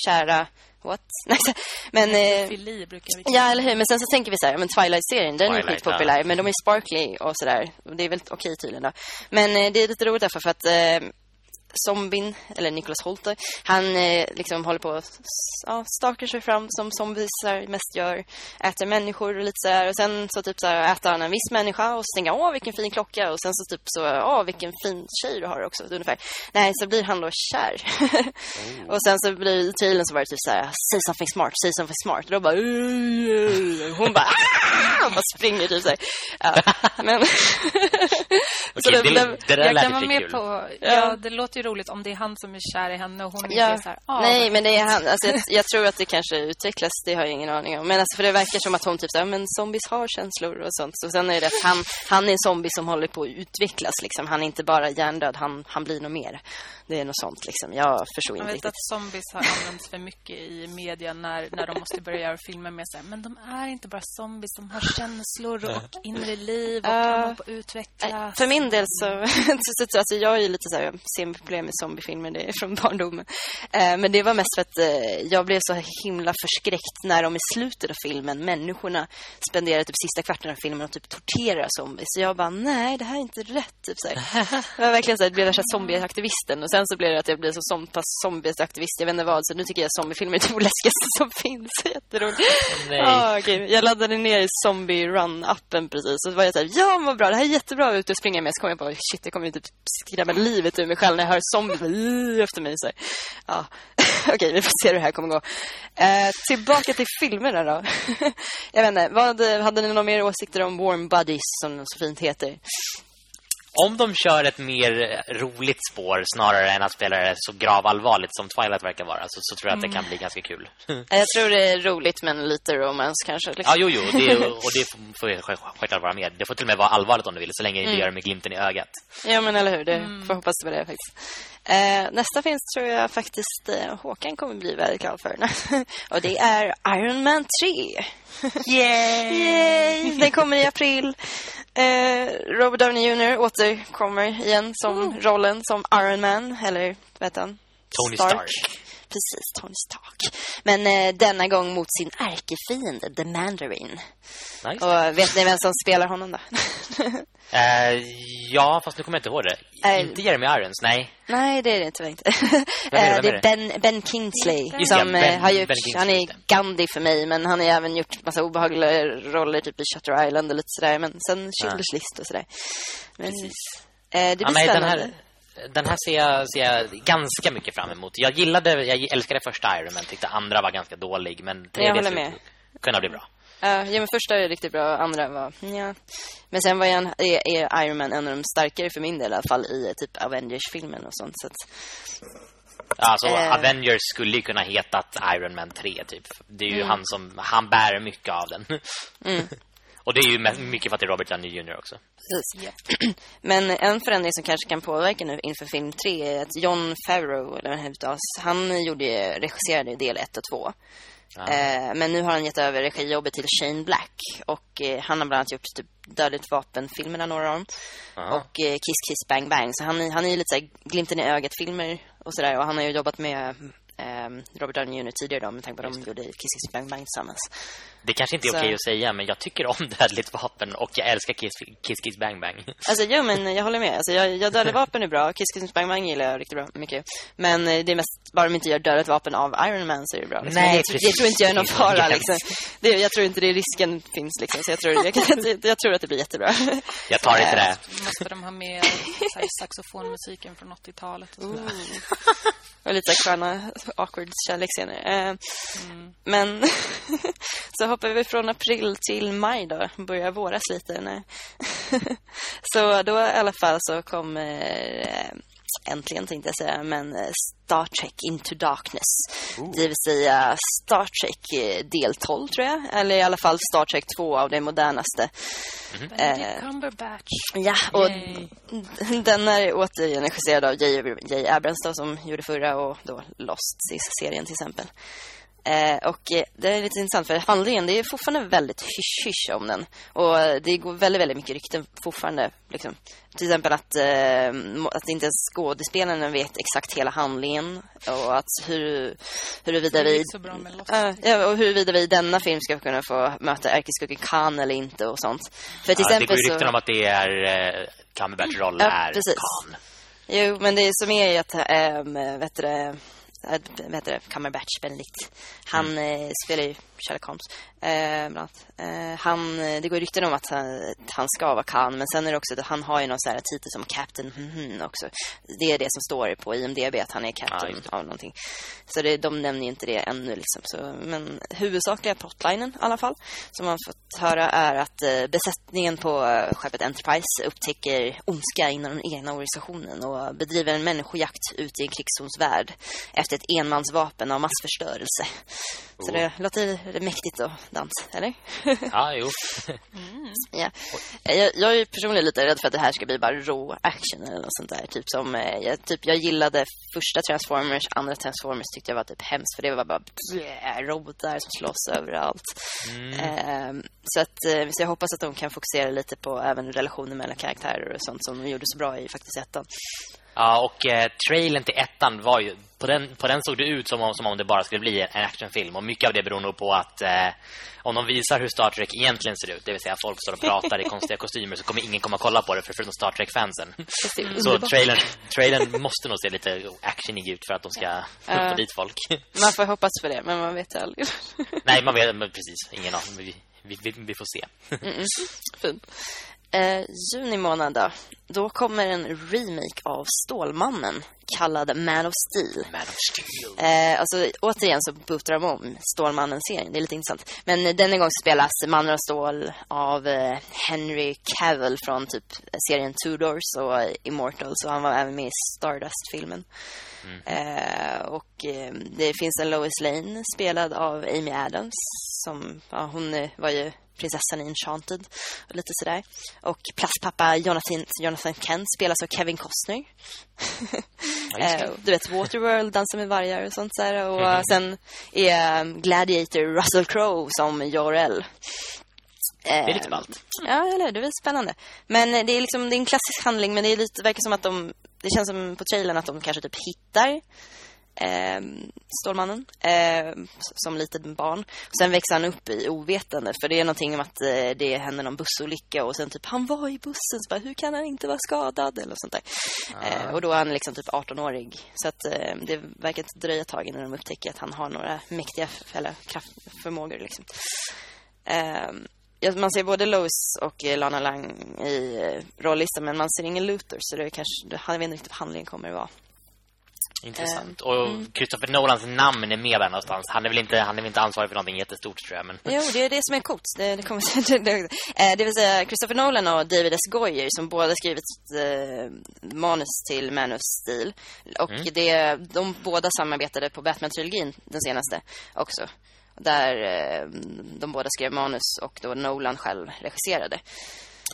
kära, what? Nej, så- men... Eh, Fili brukar vi Ja, eller hur? Men sen så tänker vi så här, men Twilight-serien, den är Twilight, skitpopulär, men de är sparkly och sådär. Och Det är väl okej tydligen då. Men eh, det är lite roligt därför för att eh, zombien, eller Nicholas Holte, han eh, liksom håller på ja, stakar sig fram som zombiesar mest gör. Äter människor och lite så här. Och sen så typ så här, äter han en viss människa och stänger åh vilken fin klocka. Och sen så typ så, åh vilken fin tjej du har också, ungefär. Nej, så blir han då kär. oh. och sen så blir i trailern så var det typ så här, say something smart, say something smart. Och då bara, hon bara, och bara springer typ så här. Ja, men... så det, det, det där jag kan vara med kul. på, ja, det låter ju roligt om det är han som är kär i henne och hon ja. är så här, ah, Nej, men det är han. Alltså, jag, jag, tror att det kanske utvecklas, det har jag ingen aning om. Men alltså, för det verkar som att hon typ så men zombies har känslor och sånt. Så sen är det att han, han är en zombie som håller på att utvecklas. Liksom. Han är inte bara hjärndöd, han, han blir nog mer. Det är något sånt liksom. Jag förstår inte riktigt. att zombies har använts för mycket i media när, när de måste börja göra filmer med sig. Men de är inte bara zombies, de har känslor och inre liv och uh, kan utvecklas. För min del så, alltså jag är ju lite så här, problem med zombiefilmer, från barndomen. Uh, men det var mest för att uh, jag blev så himla förskräckt när de i slutet av filmen, människorna spenderar typ sista kvarten av filmen och typ torterar zombies. Så jag bara, nej, det här är inte rätt. Typ, så. Jag var verkligen så här, blev värsta zombieaktivisten. Och sen så blev det att jag blev så som, pass zombieaktivist. Jag vet inte vad. Så nu tycker jag zombiefilmer är det läskigaste som finns. Jätteroligt. Nej. Oh, okay. Jag laddade ner i Zombie Run-appen precis. Så var jag så här, ja vad bra, det här är jättebra ut att springa med. Så kom jag på, shit, jag kommer typ skrämma livet ur mig själv när jag hör zombie efter mig. Så ja. Okej, okay, vi får se hur det här kommer gå. Eh, tillbaka till filmerna då. jag vet inte, vad, hade ni några mer åsikter om Warm Buddies som så fint heter? Om de kör ett mer roligt spår snarare än att spela det så gravallvarligt som Twilight verkar vara så, så tror jag att det kan bli ganska kul. jag tror det är roligt men lite romance kanske. Liksom. Ja, jo, jo. Det, och det får självklart vara med. Det får till och med vara allvarligt om du vill så länge mm. det gör med glimten i ögat. Ja, men eller hur. Det mm. får hoppas på det faktiskt. Eh, nästa finns tror jag faktiskt eh, Håkan kommer bli väldigt glad för. och det är Iron Man 3. Yay! Yay! Den kommer i april. Eh, Robert Downey Jr. återkommer igen som mm. rollen som Iron Man. Eller vad heter han? Tony Stark. Stark. Precis, Tony Stark. Men eh, denna gång mot sin ärkefiende, The Mandarin. Nice. Och vet ni vem som spelar honom då? Uh, ja, fast nu kommer jag inte ihåg det. Uh, inte Jeremy Irons, nej. Nej, det är det inte. inte. Vem är det, vem är det? Ben, ben Kingsley. Just som ja, ben, har gjort, ben Kingsley, han är Gandhi för mig, men han har även gjort massa obehagliga roller typ i Shutter Island och lite sådär. Men sen Schindler's ja. list och sådär. Men, Precis. Uh, det blir ja, nej, spännande. Den här, den här ser jag, ser jag ganska mycket fram emot. Jag gillade, jag älskade första Iron Man, tyckte andra var ganska dålig, men tredje skulle kunna bli bra. Uh, ja, men första är riktigt bra, andra var... Ja. Men sen var jag, är, är Iron Man en av de starkare för min del i alla fall i typ Avengers-filmen och sånt. Så att, Alltså uh, Avengers skulle ju kunna heta Iron Man 3 typ. Det är ju mm. han som han bär mycket av den. Mm. och det är ju mycket för att det är Robert Downey Jr. också. Yeah. Men en förändring som kanske kan påverka nu inför film 3 är att John Favreau eller han, han gjorde regisserade del 1 och 2. Eh, men nu har han gett över regijobbet till Shane Black. Och eh, han har bland annat gjort typ Dödligt vapen-filmerna, några av dem. Aha. Och eh, Kiss Kiss Bang Bang. Så han, han är ju lite så glimten i ögat-filmer och sådär. Och han har ju jobbat med Robert Downey Jr. tidigare då, med tanke på att de gjorde Kiss Kiss Bang Bang tillsammans. Det kanske inte är så... okej att säga, men jag tycker om Dödligt vapen och jag älskar Kiss Kiss, Kiss Bang Bang. Alltså, jo, men jag håller med. Alltså, jag, jag Dödligt vapen är bra, Kiss Kiss Bang Bang gillar jag riktigt bra, mycket. Men eh, det är mest, bara de inte gör Dödligt vapen av Iron Man så är det bra. Liksom. Nej, det, precis. Det tror inte jag är någon fara, liksom. Det, jag tror inte det risken finns, liksom. Så jag tror, jag, jag, jag tror att det blir jättebra. Jag tar inte det. Måste de ha med saxofonmusiken från 80-talet och och lite sköna awkward kärleksscener. Eh, mm. Men så hoppar vi från april till maj då. Börjar våras lite. Så då i alla fall så kommer eh, äntligen tänkte jag säga, men eh, Star Trek Into Darkness. Ooh. Det vill säga Star Trek eh, del 12 tror jag. Eller i alla fall Star Trek 2 av det modernaste. Mm -hmm. eh, Cumberbatch. Ja, och Yay. den är återigen regisserad av J. Abrams då, som gjorde förra och då Lost-serien till exempel. Eh, och eh, det är lite intressant för handlingen, det är fortfarande väldigt hysch-hysch om den. Och det går väldigt, väldigt mycket rykten fortfarande. Liksom. Till exempel att, eh, att inte ens skådespelarna vet exakt hela handlingen. Och att hur, huruvida vi... Äh, ja, och huruvida vi i denna film ska kunna få möta ärkeskuggen Khan eller inte och sånt. För till ja, exempel det går rykten så... om att det är eh, Cumberbatch roll ja, är precis. Khan. Jo, men det som är ju att, ähm, vet du, äh, vad heter det, Cumberbatch, Benedict. Han mm. eh, spelar ju Sherlock Holmes. Eh, bland annat. Eh, han, det går rykten om att han, han ska vara Khan, men sen är det också att han har ju någon så här titel som Captain mm, också. Det är det som står på IMDB, att han är Captain ah, av någonting. Så det, de nämner ju inte det ännu liksom. Så, men huvudsakliga plotlinen i alla fall, som man fått höra är att eh, besättningen på eh, skeppet Enterprise upptäcker ondska inom den egna organisationen och bedriver en människojakt ute i en krigszonsvärld efter ett enmansvapen av massförstörelse. Så det låter mäktigt och dans, eller? Ja, jo. mm. ja. jag, jag är personligen lite rädd för att det här ska bli bara rå action eller något sånt där. Typ som, eh, jag, typ, jag gillade första Transformers, andra Transformers tyckte jag var typ hemskt. För det var bara bleh, robotar som slåss överallt. Mm. Eh, så, att, eh, så jag hoppas att de kan fokusera lite på även relationer mellan karaktärer och sånt som de gjorde så bra i faktiskt ettan. Ja, och eh, trailern till ettan var ju på den, på den såg det ut som om, som om det bara skulle bli en actionfilm och mycket av det beror nog på att eh, om de visar hur Star Trek egentligen ser ut, det vill säga folk står och pratar i konstiga kostymer så kommer ingen komma kolla på det för förutom Star Trek fansen. Så trailern, trailern måste nog se lite actionig ut för att de ska få uh, dit folk. Man får hoppas för det, men man vet aldrig. Nej, man vet men precis, ingen aning. Vi, vi, vi, vi får se. Mm -mm. Fint. Eh, juni månad då, då kommer en remake av Stålmannen kallad Man of Steel. Man of Steel. Eh, alltså, återigen så bootar de om Stålmannen-serien. Det är lite intressant. Men denna gång spelas Mannen av stål av eh, Henry Cavill från typ serien Two Doors och Immortals. Och han var även med i Stardust-filmen. Mm. Eh, och eh, det finns en Lois Lane spelad av Amy Adams. Som, ja, hon var ju prinsessan i Enchanted och lite sådär. Och plastpappa Jonathan, Jonathan Kent spelas av Kevin Costner. Ja, du vet, Waterworld, Dansa med vargar och sånt där. Och mm. sen är um, Gladiator Russell Crowe som Jor-El. Det är lite ballt. Ja, eller Det är spännande. Men eh, det är liksom det är en klassisk handling, men det är lite, verkar som att de det känns som på trailern att de kanske typ hittar eh, Stålmannen eh, som litet barn. Sen växer han upp i ovetande för det är någonting om att eh, det händer någon bussolycka och sen typ han var i bussen så bara, hur kan han inte vara skadad eller sånt där. Ah. och då är han liksom typ 18-årig så att eh, det verkar inte dröja tag innan de upptäcker att han har några mäktiga eller kraftförmågor liksom. Ehm, man ser både Lois och Lana Lang i eh, rollistan men man ser ingen Luther så det är kanske, jag vet inte riktigt vad handlingen kommer att vara. Intressant. Um, och mm. Christopher Nolans namn är med där någonstans. Han är väl inte han är väl inte ansvarig för någonting jättestort tror jag, men Jo, det är det som är coolt. Det, det kommer det, eh, det vill säga Christopher Nolan och David S. Goyer som båda skrivit eh, manus till Man of Steel och mm. det de båda samarbetade på Batman-trilogin den senaste också. Där eh, de båda skrev manus och då Nolan själv regisserade.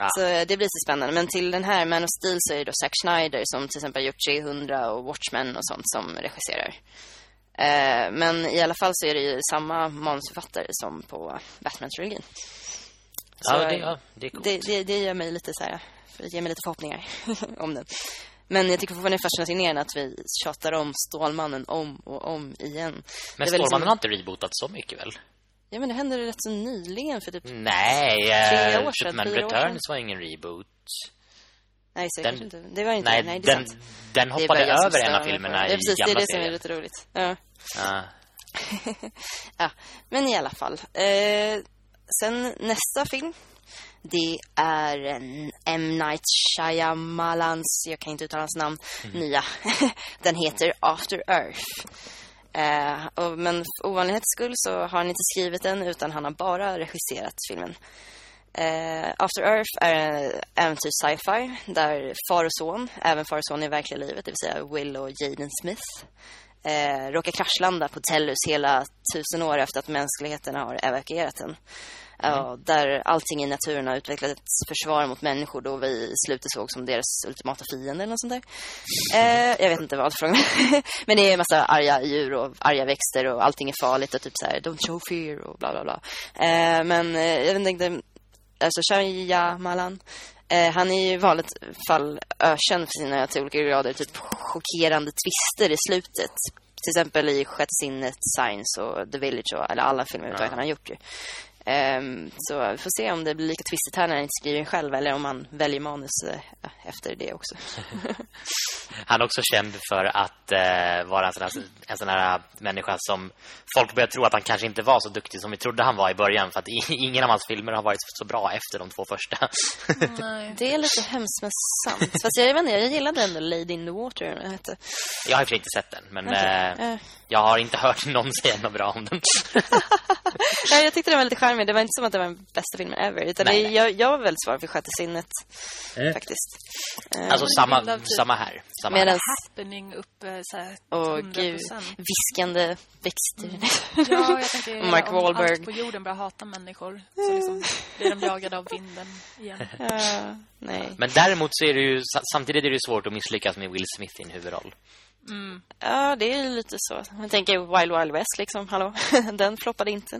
Ja. Så det blir så spännande. Men till den här Man of Steel så är det då Zack Snyder som till exempel gjort 300 och Watchmen och sånt som regisserar. Eh, men i alla fall så är det ju samma manusförfattare som på Batman-trilogin. Ja, det, ja, det är coolt. Det, det, det gör mig lite så här, för det ger mig lite förhoppningar om den. Men jag tycker fortfarande det är fascinerande att vi tjatar om Stålmannen om och om igen. Men Stålmannen liksom... har inte rebootat så mycket väl? Ja, men det hände rätt så nyligen för typ Nej, tre eh, år sedan, Superman Returns var ingen reboot. Nej, säkert den, inte. Det var inte nej, nej den, den hoppade över en av filmerna precis, i gamla det är det som är lite roligt. Ja. Ah. ja, men i alla fall. Eh, sen nästa film det är en M. Night Shyamalans, jag kan inte uttala hans namn, mm. nya. Den heter After Earth. Eh, och, men för ovanlighets skull så har han inte skrivit den utan han har bara regisserat filmen. Eh, After Earth är en äventyr sci-fi där far och son, även far och son i verkliga livet, det vill säga Will och Jaden Smith, eh, råkar kraschlanda på Tellus hela tusen år efter att mänskligheten har evakuerat den. Ja, där allting i naturen har utvecklat ett försvar mot människor då vi i slutet såg som deras ultimata fiende eller något sånt där. Eh, jag vet inte vad frågan Men det är en massa arga djur och arga växter och allting är farligt och typ så här, don't show fear och bla bla bla. Eh, men eh, jag vet inte, alltså Shaya Malan han är i vanligt fall ökänd för sina till olika grader typ chockerande twister i slutet. Till exempel i Sjätte sinnet, Science och The Village och, eller alla filmer ja. han har gjort ju. Um, så vi får se om det blir lika twistigt här när han inte skriver den själv eller om han väljer manus uh, efter det också. han är också känd för att uh, vara en sån, här, en sån här människa som folk börjar tro att han kanske inte var så duktig som vi trodde han var i början för att ingen av hans filmer har varit så bra efter de två första. det är lite hemskt men sant. Fast jag, vet inte, jag gillade ändå Lady in the Water. Jag, jag har inte sett den men okay. uh, jag har inte hört någon säga något bra om den. ja, jag tyckte den var lite charmig. Det var inte som att det var den bästa filmen ever. Utan nej, nej. Jag, jag var väldigt svag för sjätte sinnet. Mm. Faktiskt. Alltså um, samma, typ samma här. Samma Medans... happening uppe så här, Åh gud, viskande växter. Mm. Ja, jag tänker Mark om Wahlberg. allt på jorden börjar hata människor. Så liksom blir de jagade av vinden igen. Ja, nej. Men däremot så är det ju, samtidigt är det svårt att misslyckas med Will Smith i en huvudroll. Mm. Ja, det är lite så. Man tänker Wild Wild West liksom, hallå. Den floppade inte.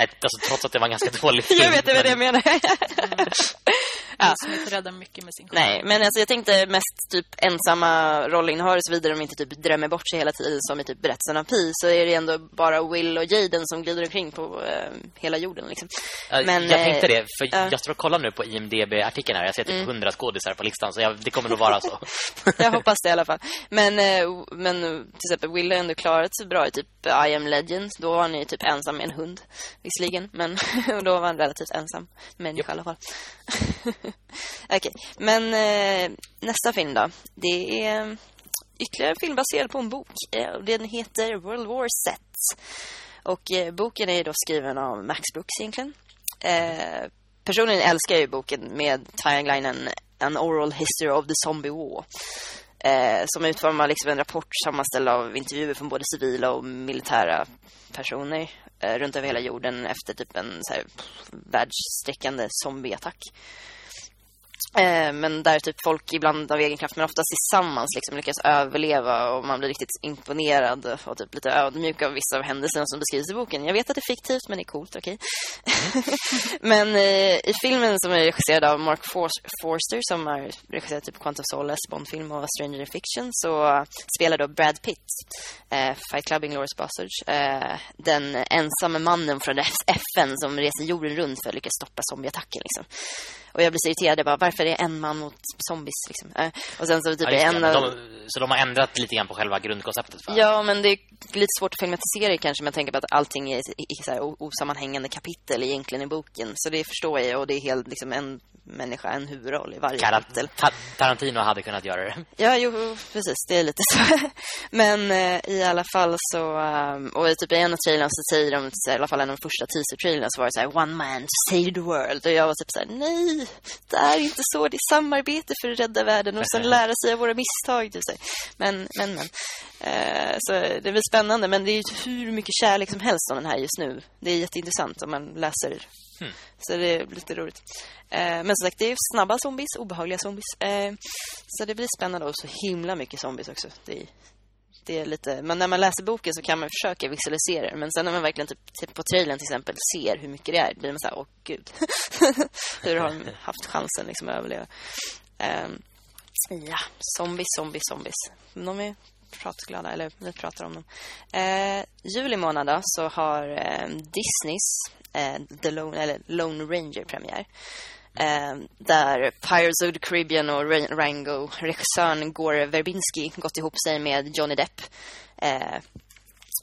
Nej, alltså, trots att det var ganska dåligt film. jag vet, det var det jag menar. ja. Som inte räddar mycket med sin kostym. Nej, men alltså, jag tänkte mest typ ensamma rollinnehavare och så vidare. De inte typ drömmer bort sig hela tiden som i typ berättelsen av Pi. Så är det ändå bara Will och Jaden som glider omkring på uh, hela jorden. Liksom. men, jag tänkte det, för uh, jag står och kollar nu på IMDB-artikeln här. Jag ser typ mm. 100 skådisar på listan, så jag, det kommer nog vara så. jag hoppas det i alla fall. Men, uh, men till exempel Will har ändå klarat sig bra i typ I am Legend. Då var han ju typ ensam med en hund, visserligen. Men då var han relativt ensam människa yep. i alla fall. Okej, okay. men eh, nästa film då. Det är mm, ytterligare en film baserad på en bok. Eh, den heter World War Sets. Och eh, boken är då skriven av Max Brooks egentligen. Eh, personligen älskar jag ju boken med taglinen An Oral History of the Zombie War. Eh, som utformar liksom en rapport sammanställd av intervjuer från både civila och militära personer eh, runt över hela jorden efter typ en så här, världssträckande zombieattack. Eh, men där typ folk ibland av egen kraft men oftast tillsammans liksom lyckas överleva och man blir riktigt imponerad och typ lite ödmjuk av vissa av händelserna som beskrivs i boken. Jag vet att det är fiktivt men det är coolt, okej. Okay? men eh, i filmen som är regisserad av Mark Forster som har regisserat typ Quantum of Solace, Bondfilm och Stranger in Fiction så spelar då Brad Pitt, eh, Fight Club Inglourious Basterds, eh, den ensamma mannen från FN som reser jorden runt för att lyckas stoppa zombieattacken liksom. Och jag blir så irriterad. Jag bara, varför är det en man mot zombies? Liksom? Äh, och sen så typ ja, en... Det, de, så de har ändrat lite grann på själva grundkonceptet? För. Ja, men det är lite svårt att filmatisera kanske. Men jag tänker på att allting är i så osammanhängande kapitel egentligen i boken. Så det förstår jag. Och det är helt liksom en människa, en huvudroll i varje Karat kapitel. Ta Tarantino hade kunnat göra det. Ja, jo, precis. Det är lite så. men eh, i alla fall så... Um, och typ i en av trailern så säger de, i alla fall en av de första teaser-trailerna så var det så här, one man save the world. Och jag var typ så här, nej, det är inte så. Det är samarbete för att rädda världen och sen lära sig av våra misstag. Typ så. Men, men, men. Uh, så det blir spännande. Men det är ju hur mycket kärlek som helst om den här just nu. Det är jätteintressant om man läser Mm. Så det är lite roligt. Eh, men som sagt, det är snabba zombies, obehagliga zombies. Eh, så det blir spännande och så himla mycket zombies också. Det är, det är lite, men när man läser boken så kan man försöka visualisera det. Men sen när man verkligen typ, typ på trailern till exempel ser hur mycket det är, blir man så här, åh gud. hur har de haft chansen liksom att överleva? Eh, ja, zombies, zombies, zombies. De är pratglada, eller vi pratar om dem. Eh, juli månad då, så har eh, Disneys eh, The Lone, eller Lone Ranger premiär. Eh, där Pirates of the Caribbean och Rango, regissören Gore Verbinski gått ihop sig med Johnny Depp. Eh,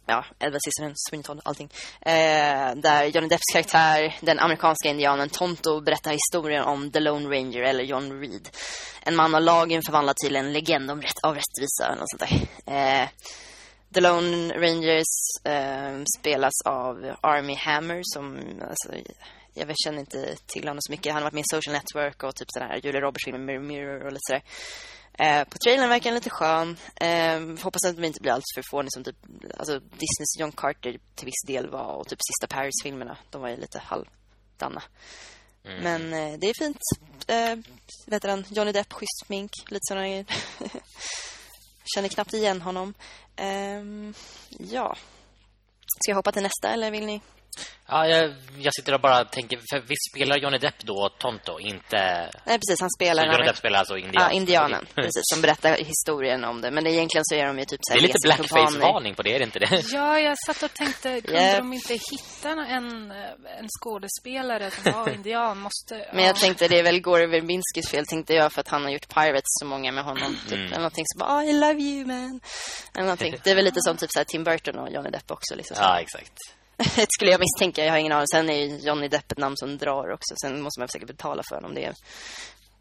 ja, Edward Scissorhands, Swinton, allting. Eh, där Johnny Depps karaktär, den amerikanska indianen Tonto, berättar historien om The Lone Ranger, eller John Reed. En man av lagen förvandlad till en legend om rätt, av rättvisa, eller något sånt där. Eh, The Lone Rangers eh, spelas av Army Hammer som alltså, jag känner inte till honom så mycket. Han har varit med i Social Network och typ sådär Julia Roberts film Mirror Mirror och lite sådär. Eh, på trailern verkar han lite skön. Eh, hoppas att det inte blir allt för fånig som typ alltså Disneys John Carter till viss del var och typ sista Paris-filmerna. De var ju lite halvdana. Mm. Men eh, det är fint. Eh, vet du, Johnny Depp, schysst smink, lite sådana grejer. Känner knappt igen honom. Um, ja. Ska jag hoppa till nästa eller vill ni? Ja, jag, jag sitter och bara tänker för visst spelar Johnny Depp då Tonto, inte Nej, precis, han spelar så Johnny Depp spelar alltså indian. Ja, indianen, precis, som berättar historien om det, men det, egentligen så är de ju typ så här, Det är lite blackface-varning på det, är det inte det? Ja, jag satt och tänkte kunde yeah. de inte hitta en en skådespelare som var indian måste Men jag tänkte det är väl Gore Verbinskis fel tänkte jag för att han har gjort Pirates så många med honom typ mm. eller någonting så bara oh, I love you man. Eller någonting. Det är väl lite som typ så här, Tim Burton och Johnny Depp också liksom. Ja, exakt. det skulle jag misstänka, jag har ingen aning. Sen är ju Johnny Depp ett namn som drar också. Sen måste man säkert betala för honom, det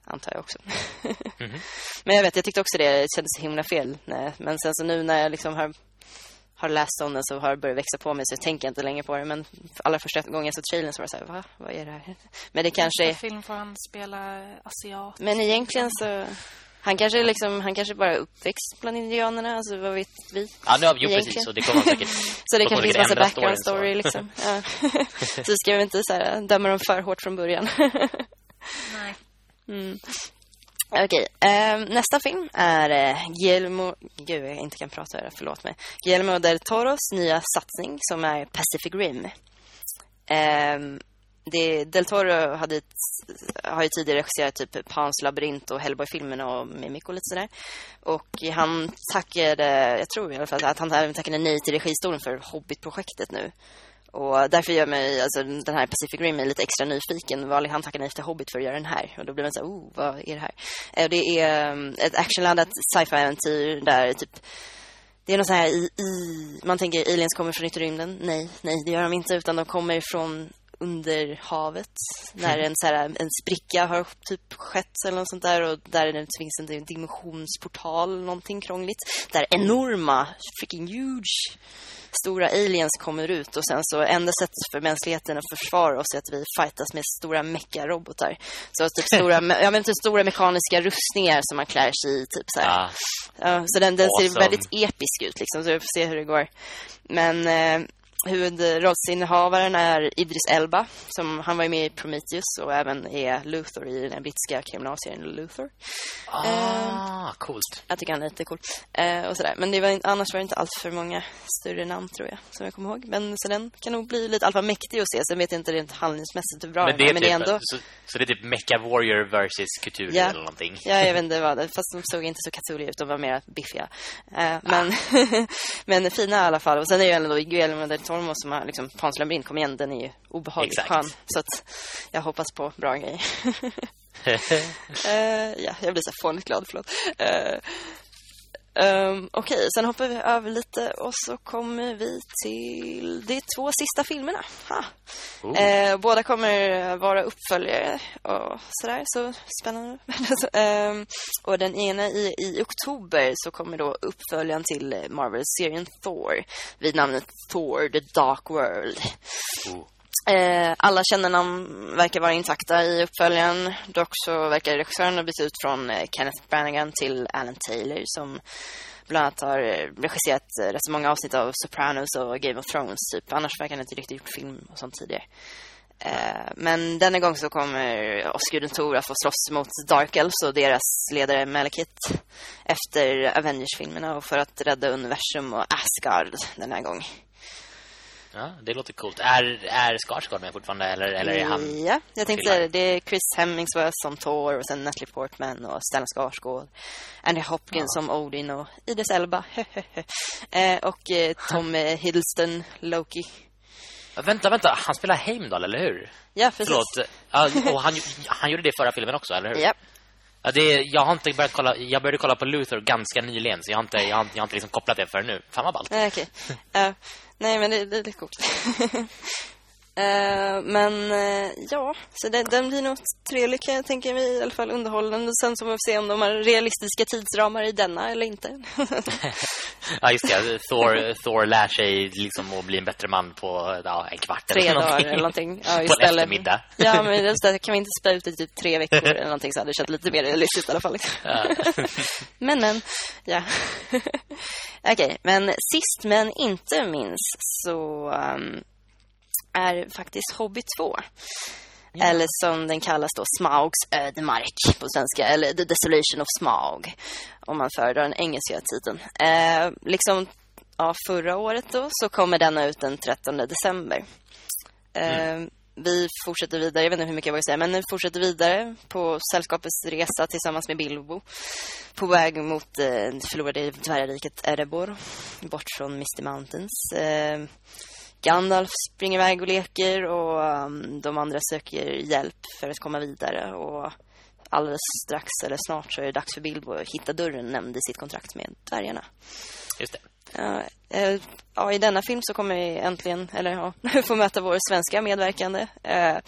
antar jag också. mm -hmm. Men jag vet, jag tyckte också det kändes så himla fel. Nej. Men sen så nu när jag liksom har, har läst om den så har det börjat växa på mig så jag tänker inte längre på det. Men allra första gången jag såg trailern så var det så här, va? Vad är det här? Men det kanske är... film får han spela asiat. Men egentligen så... Han kanske liksom han kanske bara är uppväxt bland indianerna alltså vad vet vi? Ja, nu, jo, precis så det kommer säkert. så det kanske finns massa background story liksom. Ja. så ska vi inte så här, döma dem för hårt från början. Nej. Mm. Okej, okay. eh, nästa film är eh, Guillermo... Gud, jag inte kan prata, här, förlåt mig. Guillermo del Toros nya satsning som är Pacific Rim. Eh, det, Del Toro hade, har ju tidigare regisserat typ Pans labyrint och Hellboy-filmerna och Mimic och lite sådär. Och han tackade, jag tror i alla fall att han även tackade nej till registolen för Hobbit-projektet nu. Och därför gör mig, alltså den här Pacific Rim lite extra nyfiken. Vad han tackade nej till Hobbit för att göra den här. Och då blir man så här, oh, vad är det här? Eh, det är mm, ett actionladdat sci-fi-äventyr där typ det är något så här i, i, man tänker aliens kommer från yttre rymden. Nej, nej, det gör de inte utan de kommer från under havet när en, så här, en spricka har typ skett eller något sånt där och där det finns en dimensionsportal någonting krångligt där enorma freaking huge stora aliens kommer ut och sen så enda sättet för mänskligheten att försvara oss är att vi fightas med stora mecka-robotar. Så typ stora, jag vet inte, stora mekaniska rustningar som man klär sig i typ så här. Ja. Ja, så den, den awesome. ser väldigt episk ut liksom så vi får se hur det går. Men eh, huvudrollsinnehavaren är Idris Elba som han var ju med i Prometheus och även är Luthor i den brittiska kriminalserien Luthor. Ah, eh, coolt. Jag tycker han är lite cool. Eh, och sådär. Men det var, annars var det inte allt för många större namn tror jag som jag kommer ihåg. Men så den kan nog bli lite alfa mäktig att se. Sen vet jag inte rent handlingsmässigt hur bra men det är, men typ, det är ändå... Så, så, det är typ Mecha Warrior versus Cthulhu ja. eller någonting? Ja, jag vet inte vad det Fast de såg inte så Cthulhu ut. De var mer biffiga. Eh, men, ah. men fina i alla fall. Och sen är ju ändå Guillermo del Toro som har liksom Pans labyrint, kom igen, den är ju obehagligt Exakt. skön. Så att jag hoppas på bra grejer. uh, ja, jag blir så fånigt glad, förlåt. Uh, Um, Okej, okay, sen hoppar vi över lite och så kommer vi till de två sista filmerna. Oh. Uh, båda kommer vara uppföljare och sådär, så spännande. um, och den ena i, i oktober så kommer då uppföljaren till Marvel-serien Thor vid namnet Thor The Dark World. Oh. Eh, alla kännernamn verkar vara intakta i uppföljaren. Dock så verkar regissören ha bytt ut från eh, Kenneth Branagh till Alan Taylor som bland annat har eh, regisserat eh, rätt så många avsnitt av Sopranos och Game of Thrones typ. Annars verkar han inte riktigt gjort film och sånt tidigare. Eh, men denna gång så kommer Oscar Thor att få slåss mot Dark Elves och deras ledare Malekith efter Avengers-filmerna och för att rädda universum och Asgard den här gången. Ja, det låter coolt. Är, är Skarsgård med fortfarande? Eller, eller är han... Ja, jag tänkte säga det. Det är Chris Hemmingsworth som Thor och sen Natalie Portman och Stellan Skarsgård. Andy Hopkins ja. som Odin och Idris Elba. eh, och eh, Tom Hiddleston, Loki. Ja, vänta, vänta. Han spelar Heimdall, eller hur? Ja, precis. Förlåt. Och han, han gjorde det i förra filmen också, eller hur? Ja. Ja, det jag har inte börjat kolla jag började kolla på Luther ganska nyligen så jag har inte jag har, jag har inte liksom kopplat det för nu. Fan vad ballt. Nej, okej. Okay. Uh, nej, men det, det, lite coolt. Uh, men uh, ja, så det, den blir nog trevlig kan jag tänka mig, i alla fall underhållande. Sen så får vi se om de har realistiska tidsramar i denna eller inte. ja, just det. Thor, Thor lär sig liksom att bli en bättre man på ja, en kvart tre eller dagar eller någonting. Ja. På en eftermiddag. ja, men det, kan vi inte spela ut i typ tre veckor eller någonting så hade det känts lite mer realistiskt i alla fall. Men, men, ja. Okej, okay, men sist men inte minst så... Um, är faktiskt Hobby 2. Ja. Eller som den kallas då Smaugs ödemark på svenska. Eller The Desolation of Smaug. Om man föredrar den engelska titeln. Eh, liksom ja, förra året då så kommer denna ut den 13 december. Mm. Vi fortsätter vidare, jag vet inte hur mycket jag vågar säga, men vi fortsätter vidare på sällskapets resa tillsammans med Bilbo. På väg mot eh, förlorade dvärgriket Erebor, bort från Misty Mountains. Eh, Gandalf springer iväg och leker och um, de andra söker hjälp för att komma vidare. Och alldeles strax, eller snart, så är det dags för Bilbo att hitta dörren nämnd i sitt kontrakt med dvärgarna. Just det. Uh, ja, I denna film så kommer vi äntligen, eller ja, få möta vår svenska medverkande uh,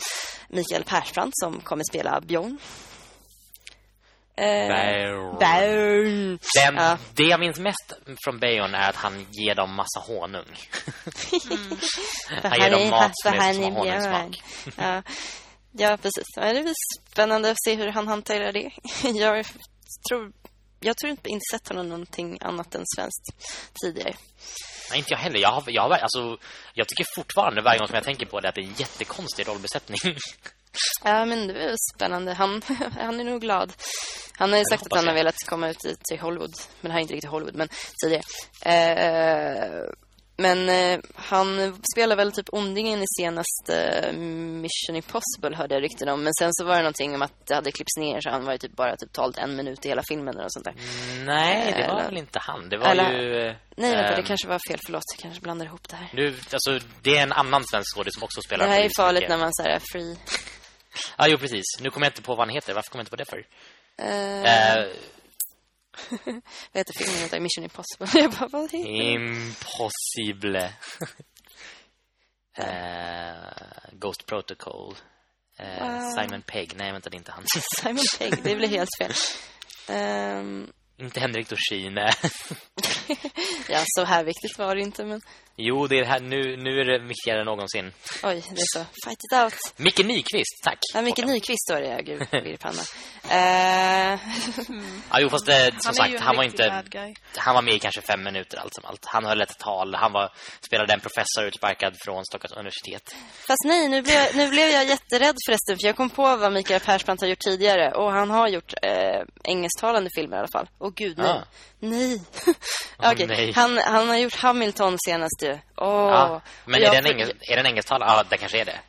Mikael Persbrandt som kommer spela Björn. Uh, Björn. Den, ja. Det jag minns mest från Björn är att han ger dem massa honung. Mm. han ger dem mat som är som honungssmak. ja. ja, precis. Det blir spännande att se hur han hanterar det. Jag tror jag tror inte inte sett honom någonting annat än svenskt tidigare. Nej, inte jag heller. Jag, har, jag, har, alltså, jag tycker fortfarande varje gång som jag tänker på det att det är en jättekonstig rollbesättning. ja, men det är spännande. Han, han är nog glad. Han har ju sagt att han har velat komma ut till Hollywood. Men det här är inte riktigt Hollywood, men tidigare. Eh, men eh, han spelar väl typ ondingen i senaste eh, Mission Impossible hörde jag rykten om. Men sen så var det någonting om att det hade klippts ner så han var ju typ bara typ talat en minut i hela filmen eller sånt där. Nej, det var eller, väl inte han. Det var eller, ju... Nej, vänta, det ehm, kanske var fel. Förlåt, jag kanske blandar ihop det här. Nu, alltså, det är en annan svensk skådis som också spelar. Det här är farligt när man säger free. Ja, ah, jo, precis. Nu kommer jag inte på vad han heter. Varför kommer jag inte på det för? Uh... Uh, vad heter filmen? Heter Mission Impossible. Jag bara, vad heter Impossible. uh, Ghost Protocol. Wow. Simon Pegg. Nej, vänta, det är inte han. Simon Pegg, det blir helt fel. Um, inte Henrik Dorsin. ja, så här viktigt var det inte, men... Jo, det är här, nu, nu är det viktigare än någonsin. Oj, det är så. Fight it out. Micke Nyqvist, tack. Ja, Micke Nyqvist var det, ja. Gud, Birpanna. uh... ja, jo, fast det, som han sagt, han var inte... Han var med i kanske fem minuter allt som allt. Han höll ett tal. Han var, spelade en professor utsparkad från Stockholms universitet. Fast nej, nu blev, nu blev jag jätterädd förresten. För jag kom på vad Mikael Persbrandt har gjort tidigare. Och han har gjort eh, engelsktalande filmer i alla fall. Åh gud, nej. Ah. Nej. Okej, okay. han, han har gjort Hamilton senast ju. Oh. Ja, men är, den engels, är den engelsktalande? Ja, det kanske är det.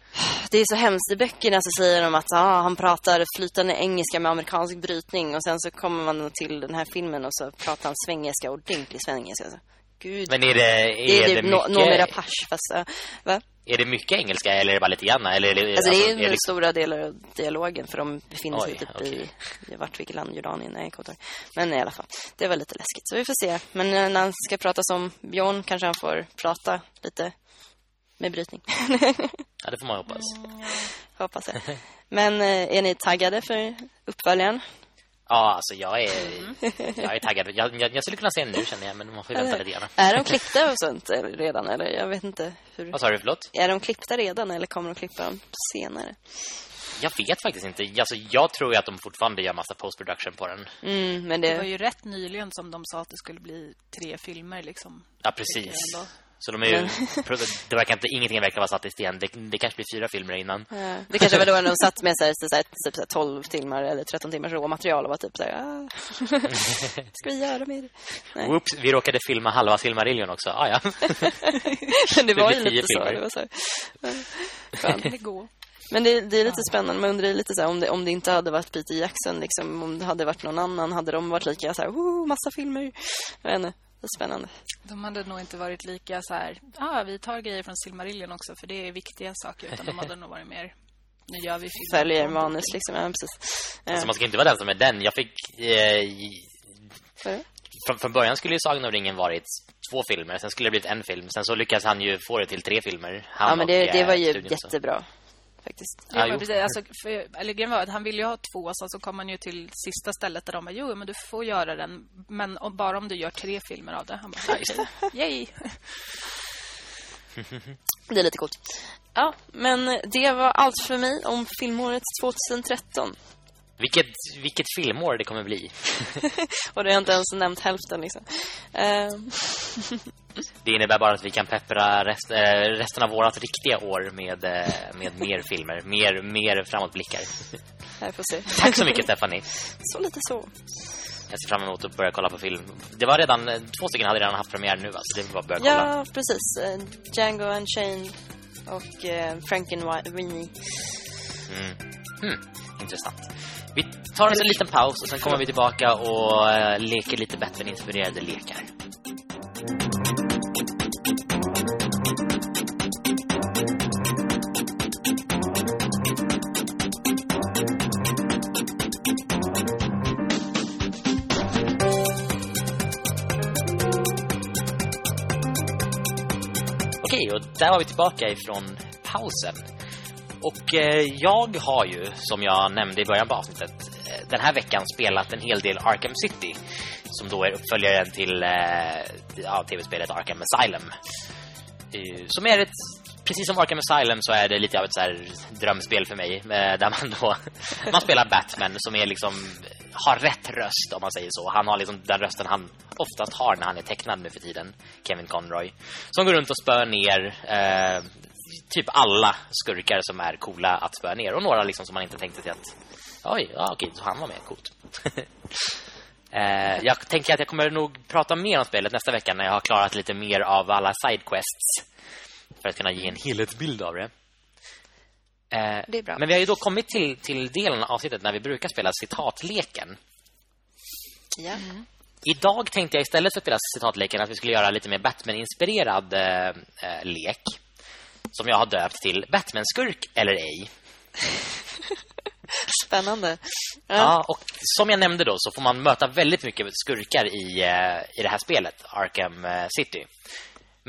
Det är så hemskt. I böckerna så säger de att ah, han pratar flytande engelska med amerikansk brytning. Och sen så kommer man till den här filmen och så pratar han svengelska, ordentlig svengelska. Alltså. Gud. Men är det, är det, är det typ mycket... Nomera Pasch, fast... Uh, va? Är det mycket engelska eller är det bara lite grann? Eller, alltså, alltså, det är, är det... stora delar av dialogen för de befinner sig Oj, typ okay. i, i vart vilket land, Jordanien, nej, Kotor. Men i alla fall, det var lite läskigt. Så vi får se. Men när han ska prata som Björn kanske han får prata lite med brytning. ja, det får man hoppas. Hoppas jag. Men eh, är ni taggade för uppföljaren? Ja, alltså jag är, jag är taggad. Jag, jag, jag skulle kunna se en nu känner jag, men man får vänta lite grann. Är de klippta och sånt redan? Eller jag vet inte. Hur... Vad sa du, förlåt? Är de klippta redan eller kommer de klippa dem senare? Jag vet faktiskt inte. Alltså, jag tror ju att de fortfarande gör massa post-production på den. Mm, men det... det var ju rätt nyligen som de sa att det skulle bli tre filmer liksom. Ja, precis. Så de är ju, det verkar inte, ingenting verkar vara satt i sten. Det, det kanske blir fyra filmer innan. Ja, det kanske var då de satt med så här, så här, typ 12 timmar eller 13 timmars råmaterial och var typ så här, ah, ska vi göra med det? Whoops, vi råkade filma halva Silmarillion också. Ah, ja. Men det, det var ju lite så. Det var så. Fan. Det går. Men det, det, är lite spännande. Man undrar lite så här, om, det, om det inte hade varit Peter Jackson, liksom, om det hade varit någon annan, hade de varit lika så här, oh, massa filmer. Jag vet inte. Det är spännande. De hade nog inte varit lika så här, ja, ah, vi tar grejer från Silmarillion också för det är viktiga saker utan de hade nog varit mer nu gör vi film. Följer manus liksom, ja, precis. Alltså, man ska inte vara den som är den. Jag fick eh, från, från början skulle ju Sagan om ringen varit två filmer, sen skulle det blivit en film. Sen så lyckas han ju få det till tre filmer. Han ja, men det, det var ju jättebra. Så faktiskt. Ja, ja precis. Alltså, för, eller grejen var att han ville ju ha två så, så kom man ju till sista stället där de bara, jo men du får göra den men om, bara om du gör tre filmer av det. Han bara, okay. yay. det är lite coolt. Ja, men det var allt för mig om filmåret 2013. Vilket, vilket filmår det kommer bli. och det har inte ens nämnt hälften liksom. Uh... det innebär bara att vi kan peppra rest, äh, resten av vårt riktiga år med, äh, med mer filmer. Mer, mer framåtblickar. Jag får se. Tack så mycket, Stephanie. Så lite så. Jag ser fram emot att börja kolla på film. Det var redan, två stycken hade redan haft premiär nu. Alltså det var börja kolla. Ja, precis. Django Unchained och eh, Frankenweenie. Mm. Hmm. Intressant. Vi tar en liten paus och sen kommer vi tillbaka och leker lite Batman-inspirerade lekar. Och där var vi tillbaka ifrån pausen. Och eh, jag har ju, som jag nämnde i början på avsnittet, eh, den här veckan spelat en hel del Arkham City. Som då är uppföljaren till eh, ja, tv-spelet Arkham Asylum. Eh, som är ett, precis som Arkham Asylum så är det lite av ett så här drömspel för mig. Eh, där man då, man spelar Batman som är liksom, har rätt röst om man säger så. Han har liksom den rösten han oftast har när han är tecknad nu för tiden. Kevin Conroy. Som går runt och spör ner eh, typ alla skurkar som är coola att spöa ner och några liksom som man inte tänkte sig att oj, ja, okej, så han var med, coolt. eh, jag tänker att jag kommer nog prata mer om spelet nästa vecka när jag har klarat lite mer av alla sidequests för att kunna ge en helhetsbild av det. Eh, det är bra. Men vi har ju då kommit till, till delen av avsnittet när vi brukar spela citatleken. Ja. Mm. Idag tänkte jag istället för att spela citatleken att vi skulle göra lite mer Batman-inspirerad eh, eh lek som jag har döpt till Batman-skurk eller ej. Spännande. Ja. ja. och som jag nämnde då så får man möta väldigt mycket skurkar i, eh, i det här spelet, Arkham eh, City.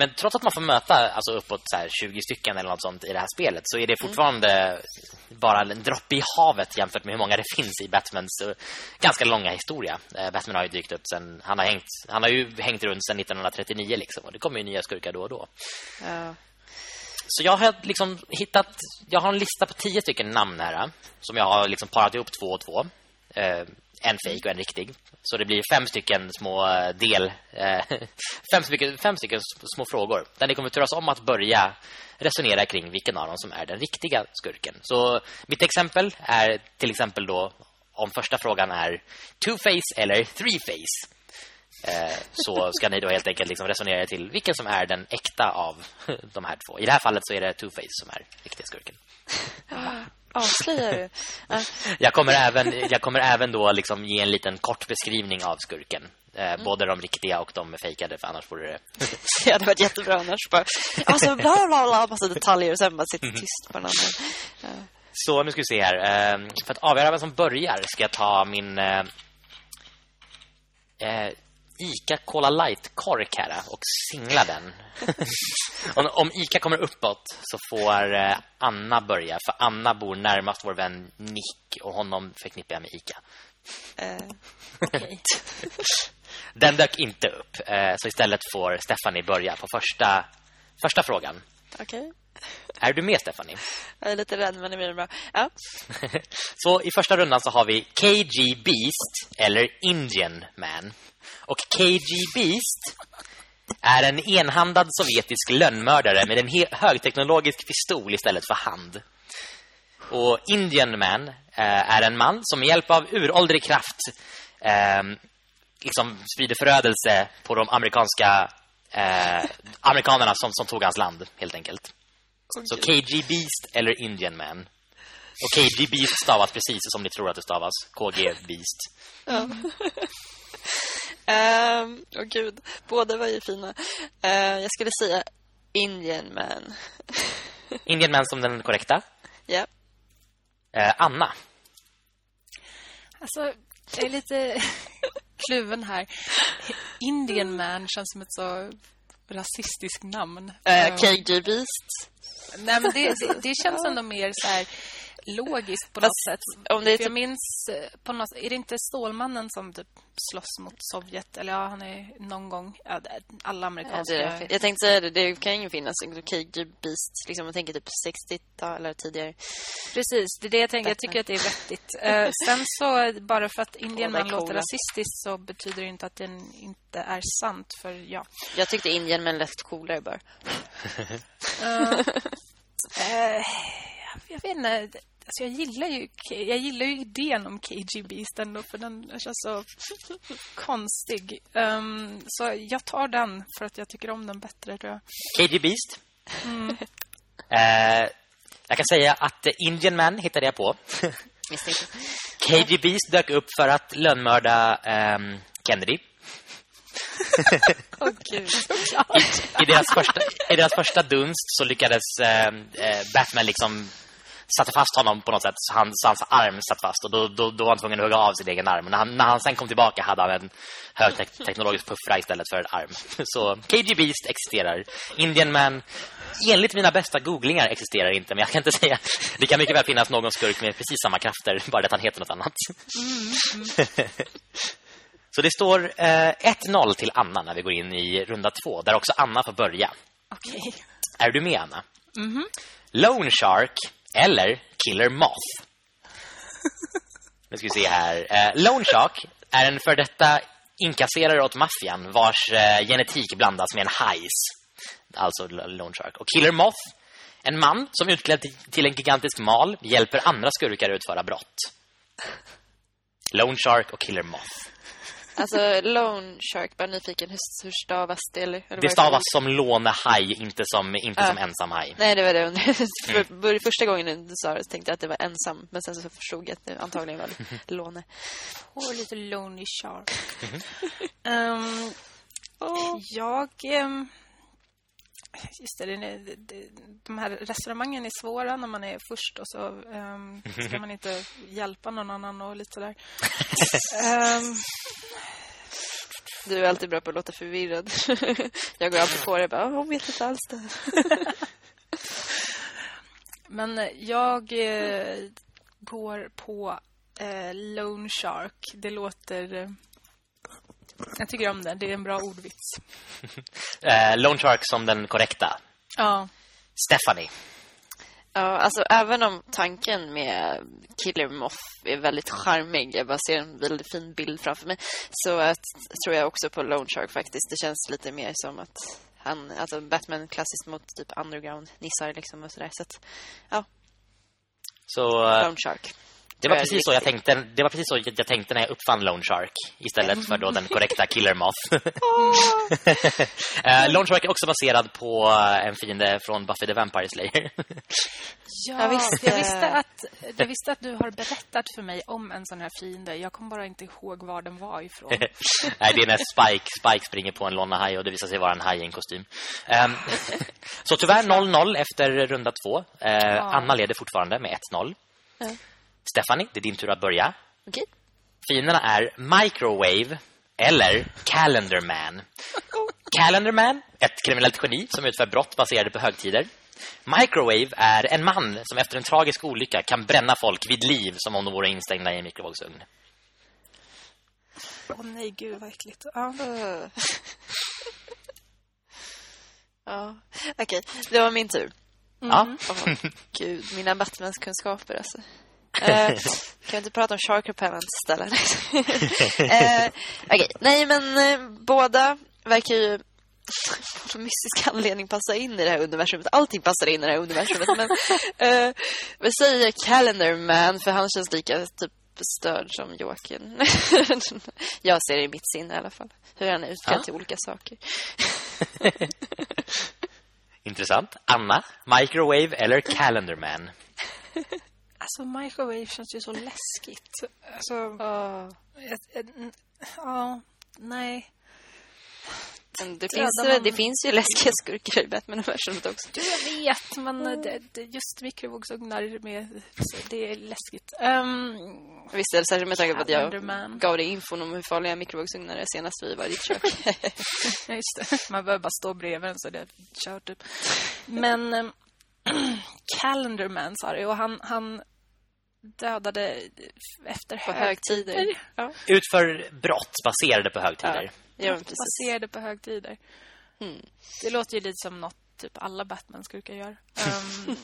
Men trots att man får möta alltså uppåt så 20 stycken eller något sånt i det här spelet så är det mm. fortfarande mm. bara en droppe i havet jämfört med hur många det finns i Batmans uh, ganska långa historia. Uh, Batman har ju dykt upp sen han har hängt han har ju hängt runt sedan 1939 liksom och det kommer ju nya skurkar då och då. Ja. Så jag har liksom hittat jag har en lista på tio stycken namn här som jag har liksom parat ihop två och två. En fake och en riktig. Så det blir fem stycken små eh, del eh, fem, stycken, fem stycken små frågor där ni kommer turas om att börja resonera kring vilken av dem som är den riktiga skurken. Så mitt exempel är till exempel då om första frågan är two-face eller three-face. Eh, så ska ni då helt enkelt liksom resonera till vilken som är den äkta av de här två. I det här fallet så är det two-face som är riktiga skurken. Avslöjar du? jag, kommer även, jag kommer även då liksom ge en liten kort beskrivning av skurken. Eh, mm. Både de riktiga och de fejkade, för annars vore det... det hade varit jättebra annars. Bara, alltså, bla, bla, bla, massa detaljer och sen bara sitta mm. tyst på den. Ja. Så nu ska vi se här. Eh, för att avgöra vem som börjar ska jag ta min... Eh, eh Ica Cola Light-kork här och singla den. om, om, Ica kommer uppåt så får eh, Anna börja. För Anna bor närmast vår vän Nick och honom förknippar jag med Ica. Uh, okay. den dök inte upp. Eh, så istället får Stephanie börja på första, första frågan. Okej. Okay. Är du med, Stephanie? Jag är lite rädd, men det blir bra. Ja. så i första rundan så har vi KG Beast eller Indian Man. Och KG Beast är en enhandad sovjetisk lönnmördare med en högteknologisk pistol istället för hand. Och Indian Man eh, är en man som med hjälp av uråldrig kraft eh, liksom sprider förödelse på de amerikanska eh, amerikanerna som, som tog hans land, helt enkelt. Okay. Så KG Beast eller Indian Man. Och KG Beast stavas precis som ni tror att det stavas. KG Beast. Ja. Um, oh gud, båda var ju fina. Uh, jag skulle säga Indian Man. Indian Man som den korrekta? Ja. Yeah. Uh, Anna? Alltså, jag är lite kluven här. Indian Man känns som ett så rasistiskt namn. Uh, eh, KG Beast? Nej, men det, det, det känns ändå mer så här logiskt på något Fast, sätt. Om det är jag minns eh, på något är det inte Stålmannen som typ slåss mot Sovjet eller ja han är någon gång ja, alla amerikanska ja, det Jag tänkte säga det det kan ju finnas KG Beast liksom man tänker typ 60-tal eller tidigare. Precis, det är det jag tänker jag tycker att det är vettigt. uh, sen så bara för att Indien man låter rasistiskt så betyder det inte att den inte är sant för ja. Jag tyckte Indien men lät coolare bara. uh, uh, jag vet inte Alltså jag gillar ju jag gillar ju idén om KG Beast ändå för den känns så konstig. Um, så jag tar den för att jag tycker om den bättre tror jag. KG Beast? Mm. Eh, jag kan säga att Indian Man hittade jag på. KGBs dök upp för att lönnmörda um, Kennedy. oh, Gud. I, i, deras första, I deras första dunst så lyckades uh, Batman liksom satte fast honom på något sätt så hans, hans arm satt fast och då, då, då var han tvungen att hugga av sin egen arm. När han, när han sen kom tillbaka hade han en högteknologisk puffra istället för en arm. Så KG Beast existerar. Indian Man enligt mina bästa googlingar existerar inte, men jag kan inte säga. Det kan mycket väl finnas någon skurk med precis samma krafter, bara att han heter något annat. Mm, mm. Så det står eh, 1-0 till Anna när vi går in i runda två, där också Anna får börja. Okej. Okay. Är du med, Anna? Mm -hmm. Lone Shark eller Killer Moth. nu ska vi se här. Eh, Lone Shark är en för detta inkasserare åt maffian vars eh, genetik blandas med en hajs. Alltså Lone Shark. Och Killer Moth, en man som utklädd till en gigantisk mal hjälper andra skurkar utföra brott. Lone Shark och Killer Moth. Alltså, loan shark, bara nyfiken. Hur, hur stavas det? Eller, det stavas som lånehaj, inte som, inte uh. som ensam haj. Nej, det var det. För, mm. Första gången du sa det tänkte jag att det var ensam. Men sen så förstod jag att det antagligen var låne. Åh, lite lonely shark. um, oh. Jag... Um, just det, det, det, de här resonemangen är svåra när man är först och så um, ska man inte hjälpa någon annan och lite sådär. um, du är alltid bra på att låta förvirrad. jag går alltid på det bara, hon vet inte alls det. Men jag eh, går på eh, Lone Shark. Det låter... Eh, jag tycker om det. Det är en bra ordvits. eh, Lone Shark som den korrekta. Ja. Stephanie. Ja, alltså även om tanken med Killer Moth är väldigt charmig, jag bara ser en väldigt fin bild framför mig, så att, tror jag också på Lone Shark faktiskt. Det känns lite mer som att han, alltså Batman klassiskt mot typ underground nissar liksom och sådär. Så att, ja. Så, Lone Shark. Det var precis så jag tänkte Det var precis så jag tänkte när jag uppfann Lone Shark istället för då den korrekta Killer Moth. uh, Lone Shark är också baserad på eh, en fiende från Buffy the Vampire Slayer. ja, jag visste. Jag visste att jag visste att du har berättat för mig om en sån här fiende. Jag kom bara inte ihåg var den var ifrån. Nej, det är när Spike Spike springer på en lonna haj och det visar sig vara en haj i en kostym. Um, så tyvärr 0-0 efter runda två. Uh, ja. Anna leder fortfarande med 1-0. Ja. Stephanie, det är din tur att börja. Okej. Okay. Fienderna är Microwave eller Calendar Man. Calendar Man, ett kriminellt geni som utför brott baserade på högtider. Microwave är en man som efter en tragisk olycka kan bränna folk vid liv som om de vore instängda i en mikrovågsugn. Åh oh, nej, gud vad äckligt. Ja, ja. okej. Okay. Det var min tur. Mm. Ja. Oh, gud, mina Batmans kunskaper alltså kan vi inte prata om Shark Repellent istället? eh, okay. nej men eh, båda verkar ju på någon mystisk anledning passa in i det här universumet. Allting passar in i det här universumet. Men eh, vi säger Calendar Man för han känns lika typ störd som Joakim. Jag ser det i mitt sinne i alla fall. Hur han är utklädd ja. till olika saker. Intressant. Anna, Microwave eller Calendar Man? Alltså microwave känns ju så läskigt. Alltså, uh. ja, nej. Men det, finns, man... det finns ju läskiga skurkar i Batman-universumet också. Du, jag vet, men mm. det, det, just mikrovågsugnar med, det är läskigt. Um, Visst är det särskilt med tanke på att jag gav dig infon om hur farliga mikrovågsugnar är senast vi var i ditt kök. ja, just det. Man behöver bara stå bredvid så det är kört upp. Men um, Calendarman sa det och han, han dödade efter på högtider. högtider. Ja. Utför brott baserade på högtider. Ja, ja baserade på högtider. Mm. Det låter ju lite som något typ alla Batman-skurkar gör. Um,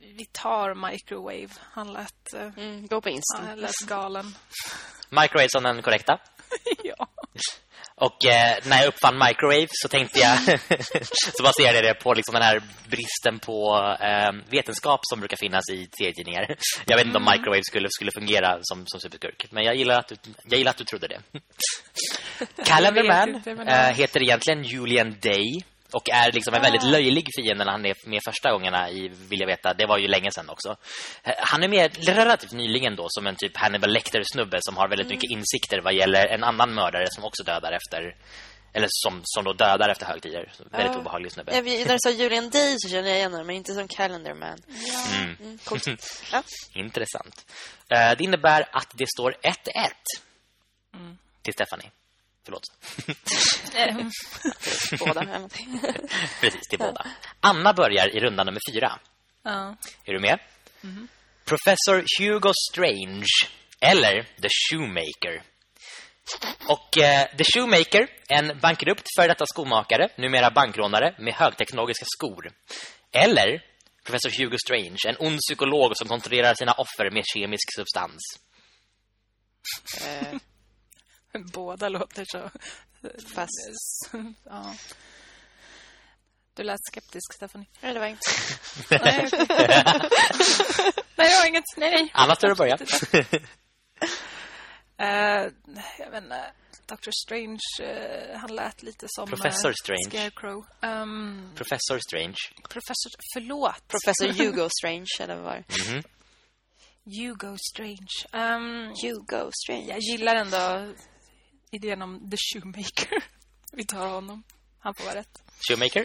vi tar Microwave. Han lät... Uh, mm, gå på Insta. Han lät galen. Microwave som den korrekta? Och eh, när jag uppfann microwave så tänkte jag så baserade jag det på liksom den här bristen på eh, vetenskap som brukar finnas i serietidningar. Jag vet inte om mm. microwave skulle skulle fungera som som superskurk, men jag gillar att du, jag gillar att du trodde det. Calendar Man äh, heter egentligen Julian Day och är liksom en väldigt löjlig fiende när han är med första gångerna i Vill jag veta. Det var ju länge sedan också. Eh, han är med relativt nyligen då som en typ Hannibal Lecter-snubbe som har väldigt mm. mycket insikter vad gäller en annan mördare som också dödar efter eller som, som då dödar efter högtider. Väldigt uh, obehaglig snubbe. Ja, när du sa Julian Day så känner jag igen honom, men inte som Calendar Man. Ja. Mm. Mm, ja. Intressant. Uh, det innebär att det står 1-1 mm. till Stephanie. Förlåt. båda. Precis, till båda. Anna börjar i runda nummer fyra. Ja. Är du med? Mm. Professor Hugo Strange eller The Shoemaker. Och eh, The Shoemaker, en bankrupt för detta skomakare, numera bankrånare med högteknologiska skor. Eller Professor Hugo Strange, en ond psykolog som kontrollerar sina offer med kemisk substans. Eh, båda låter så... Fast... ja. Du lät skeptisk, Stephanie. Nej, det var inget. nej, det var inget. Nej, nej. Annars ska du börja. Uh, jag vet inte, Doctor Strange, uh, han lät lite som... Professor uh, Strange. Scarecrow. Um, Professor Strange. Professor, förlåt. Professor Hugo Strange, eller vad mm -hmm. Hugo Strange. Um, Hugo Strange. Jag gillar ändå idén om The Shoemaker. Vi tar honom. Han får vara rätt. Shoemaker.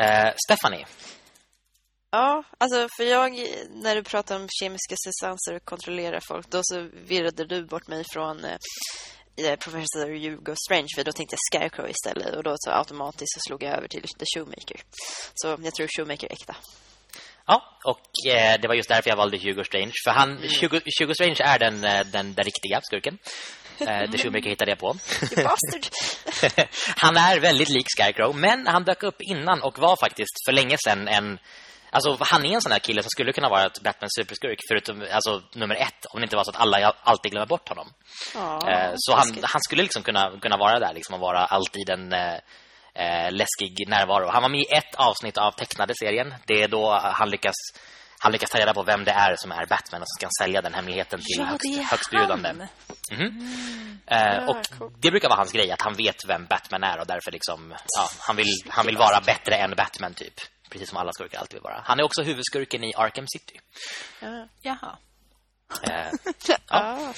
Uh, Stephanie. Ja, alltså för jag, när du pratar om kemiska substanser och kontrollera folk, då så virrade du bort mig från eh, Professor Hugo Strange, för då tänkte jag Scarecrow istället. Och då så automatiskt så slog jag över till The Shoemaker. Så jag tror Shoemaker är äkta. Ja, och eh, det var just därför jag valde Hugo Strange. För han, mm. Hugo, Hugo Strange är den, eh, den, den riktiga skurken. Eh, The Shoemaker hittade jag på. han är väldigt lik Scarecrow, men han dök upp innan och var faktiskt för länge sedan en Alltså han är en sån här kille som skulle kunna vara ett Batman superskurk förutom alltså nummer ett om det inte var så att alla alltid glömmer bort honom. Ja, eh, så han, han skulle liksom kunna kunna vara där liksom och vara alltid en eh, eh, läskig närvaro. Han var med i ett avsnitt av tecknade serien. Det är då han lyckas han lyckas ta reda på vem det är som är Batman och så ska han sälja den hemligheten till ja, högst, högstbjudande. Mm -hmm. mm. Eh, och det brukar vara hans grej att han vet vem Batman är och därför liksom ja, han vill han vill vara bättre än Batman typ. Precis som alla skurkar alltid vill vara. Han är också huvudskurken i Arkham City. Jaha. Eh, ja.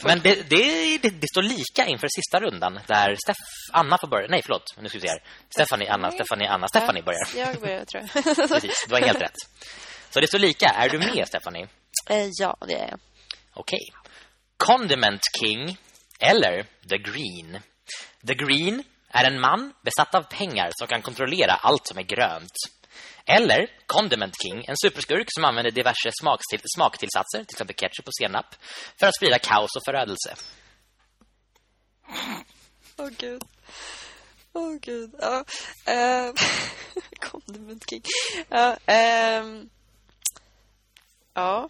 Men det, det, det, står lika inför sista rundan där Steff, Anna får börja. Nej, förlåt. Nu ska vi se här. Stephanie, Anna, Stephanie, Anna. Stephanie börjar. Jag börjar, tror jag. Precis, du har helt rätt. Så det står lika. Är du med, Stephanie? Eh, ja, det är jag. Okej. Okay. Condiment King eller The Green. The Green är en man besatt av pengar som kan kontrollera allt som är grönt. Eller Condiment King, en superskurk som använder diverse smaktill smaktillsatser, till exempel ketchup och senap, för att sprida kaos och förödelse. Åh oh, gud. Åh oh, gud. Ja, uh, Condiment King. Ja, um, ja.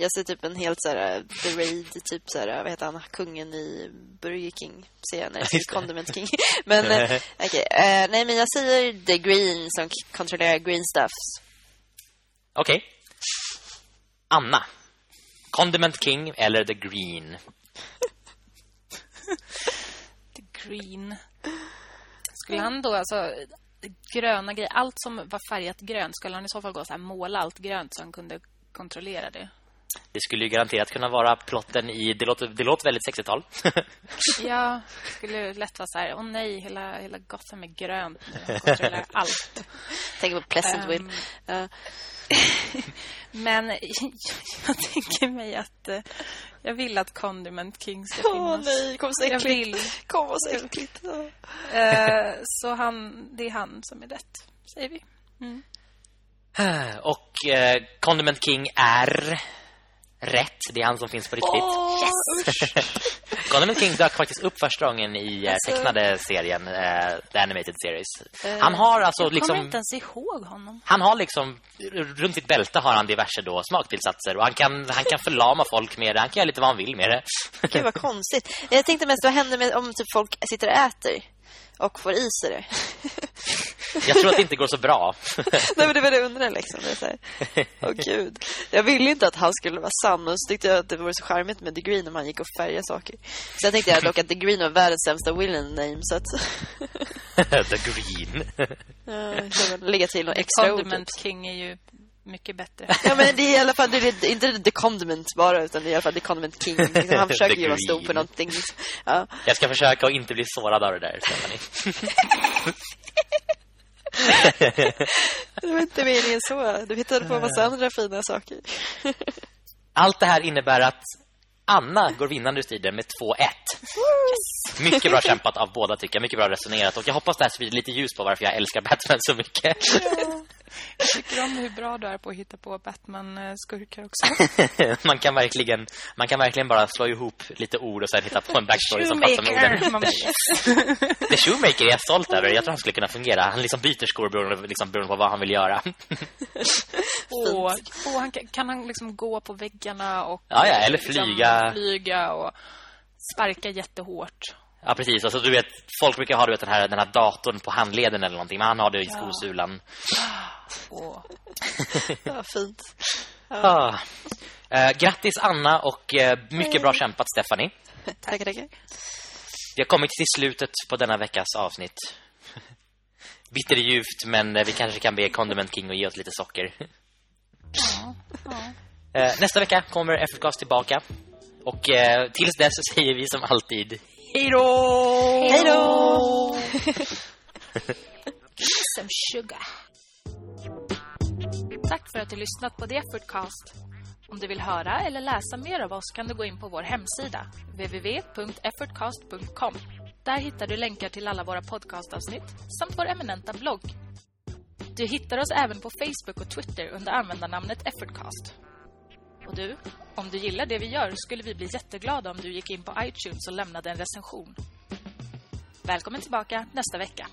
Jag ser typ en helt så här The Raid typ så här, vad heter han, kungen i Burger King ser jag när jag ser Condiment King. men eh, okej, okay. uh, nej men jag säger The Green som kontrollerar green stuffs. Okej. Okay. Anna. Condiment King eller The Green? The Green. Skulle han då alltså gröna grejer, allt som var färgat grönt skulle han i så fall gå så här måla allt grönt så han kunde kontrollera det. Det skulle ju garanterat kunna vara plotten i... Det låter, det låter väldigt 60-tal. ja, det skulle lätt vara så här... Åh nej, hela, hela Gotham är grönt. kontrollerar allt. Tänk på Pleasantville. Um, uh. men jag tänker mig att... Uh, jag vill att Condiment King ska finnas. Åh nej, kom så äckligt. Jag vill. Kom så äckligt. Uh, så han, det är han som är rätt, säger vi. Mm. Och eh, Condiment King är rätt. Det är han som finns på riktigt. Oh, yes! Condiment King dök faktiskt upp första gången i eh, alltså... tecknade serien uh, The Animated Series. Uh, han har alltså jag liksom... Jag inte ens ihåg honom. Han har liksom... Runt sitt bälte har han diverse då smaktillsatser. Och han kan, han kan förlama folk med det. Han kan göra lite vad han vill med det. Gud, vad konstigt. Jag tänkte mest, vad händer med, om typ folk sitter och äter och får i sig det? Jag tror att det inte går så bra. Nej, men det var det jag undrade liksom. Det är så här, åh gud. Jag ville inte att han skulle vara sann och så tyckte jag att det var så charmigt med The Green när man gick och färgade saker. Sen tänkte jag dock att The Green var världens sämsta villain name så att... The Green. ja, lägga till något extra The Condiment typ. King är ju mycket bättre. Ja, men det är i alla fall det är inte The Condiment bara, utan det är i alla fall The Condiment King. Liksom, han försöker ju vara stor på någonting. Liksom. Ja. Jag ska försöka att inte bli sårad av det där, det var inte meningen så. Du hittade på en massa andra fina saker. Allt det här innebär att Anna går vinnande ur striden med 2-1. Yes. Mycket bra kämpat av båda tycker jag. Mycket bra resonerat. Och jag hoppas det här sprider lite ljus på varför jag älskar Batman så mycket. Ja. Jag tycker om hur bra du är på att hitta på Batman-skurkar också. man, kan verkligen, man kan verkligen bara slå ihop lite ord och sen hitta på en backstory som passar med orden. Det Shoemaker är jag stolt över. Jag tror han skulle kunna fungera. Han liksom byter skor beroende, liksom, beroende på vad han vill göra. och, och han, kan han liksom gå på väggarna och ja, ja, eller liksom flyga. Liksom, flyga och sparka jättehårt. Ja, precis. Alltså, du vet, folk brukar ha du vet, den, här, den här datorn på handleden eller någonting. Men han har det i ja. skosulan. Oh. ja, fint. Ja. Ah. Eh, grattis Anna och eh, mycket bra kämpat Stephanie. Tackar, tackar. Vi har kommit till slutet på denna veckas avsnitt. Bitterljuvt, men eh, vi kanske kan be Condiment King att ge oss lite socker. Ja, ja. Eh, nästa vecka kommer Effortcast tillbaka. Och eh, tills dess så säger vi som alltid Hej då! Hej då! Some sugar. Tack för att du lyssnat på The Effortcast. Om du vill höra eller läsa mer av oss kan du gå in på vår hemsida www.effortcast.com. Där hittar du länkar till alla våra podcastavsnitt samt vår eminenta blogg. Du hittar oss även på Facebook och Twitter under användarnamnet Effortcast. Och du, om du gillar det vi gör skulle vi bli jätteglada om du gick in på iTunes och lämnade en recension. Välkommen tillbaka nästa vecka.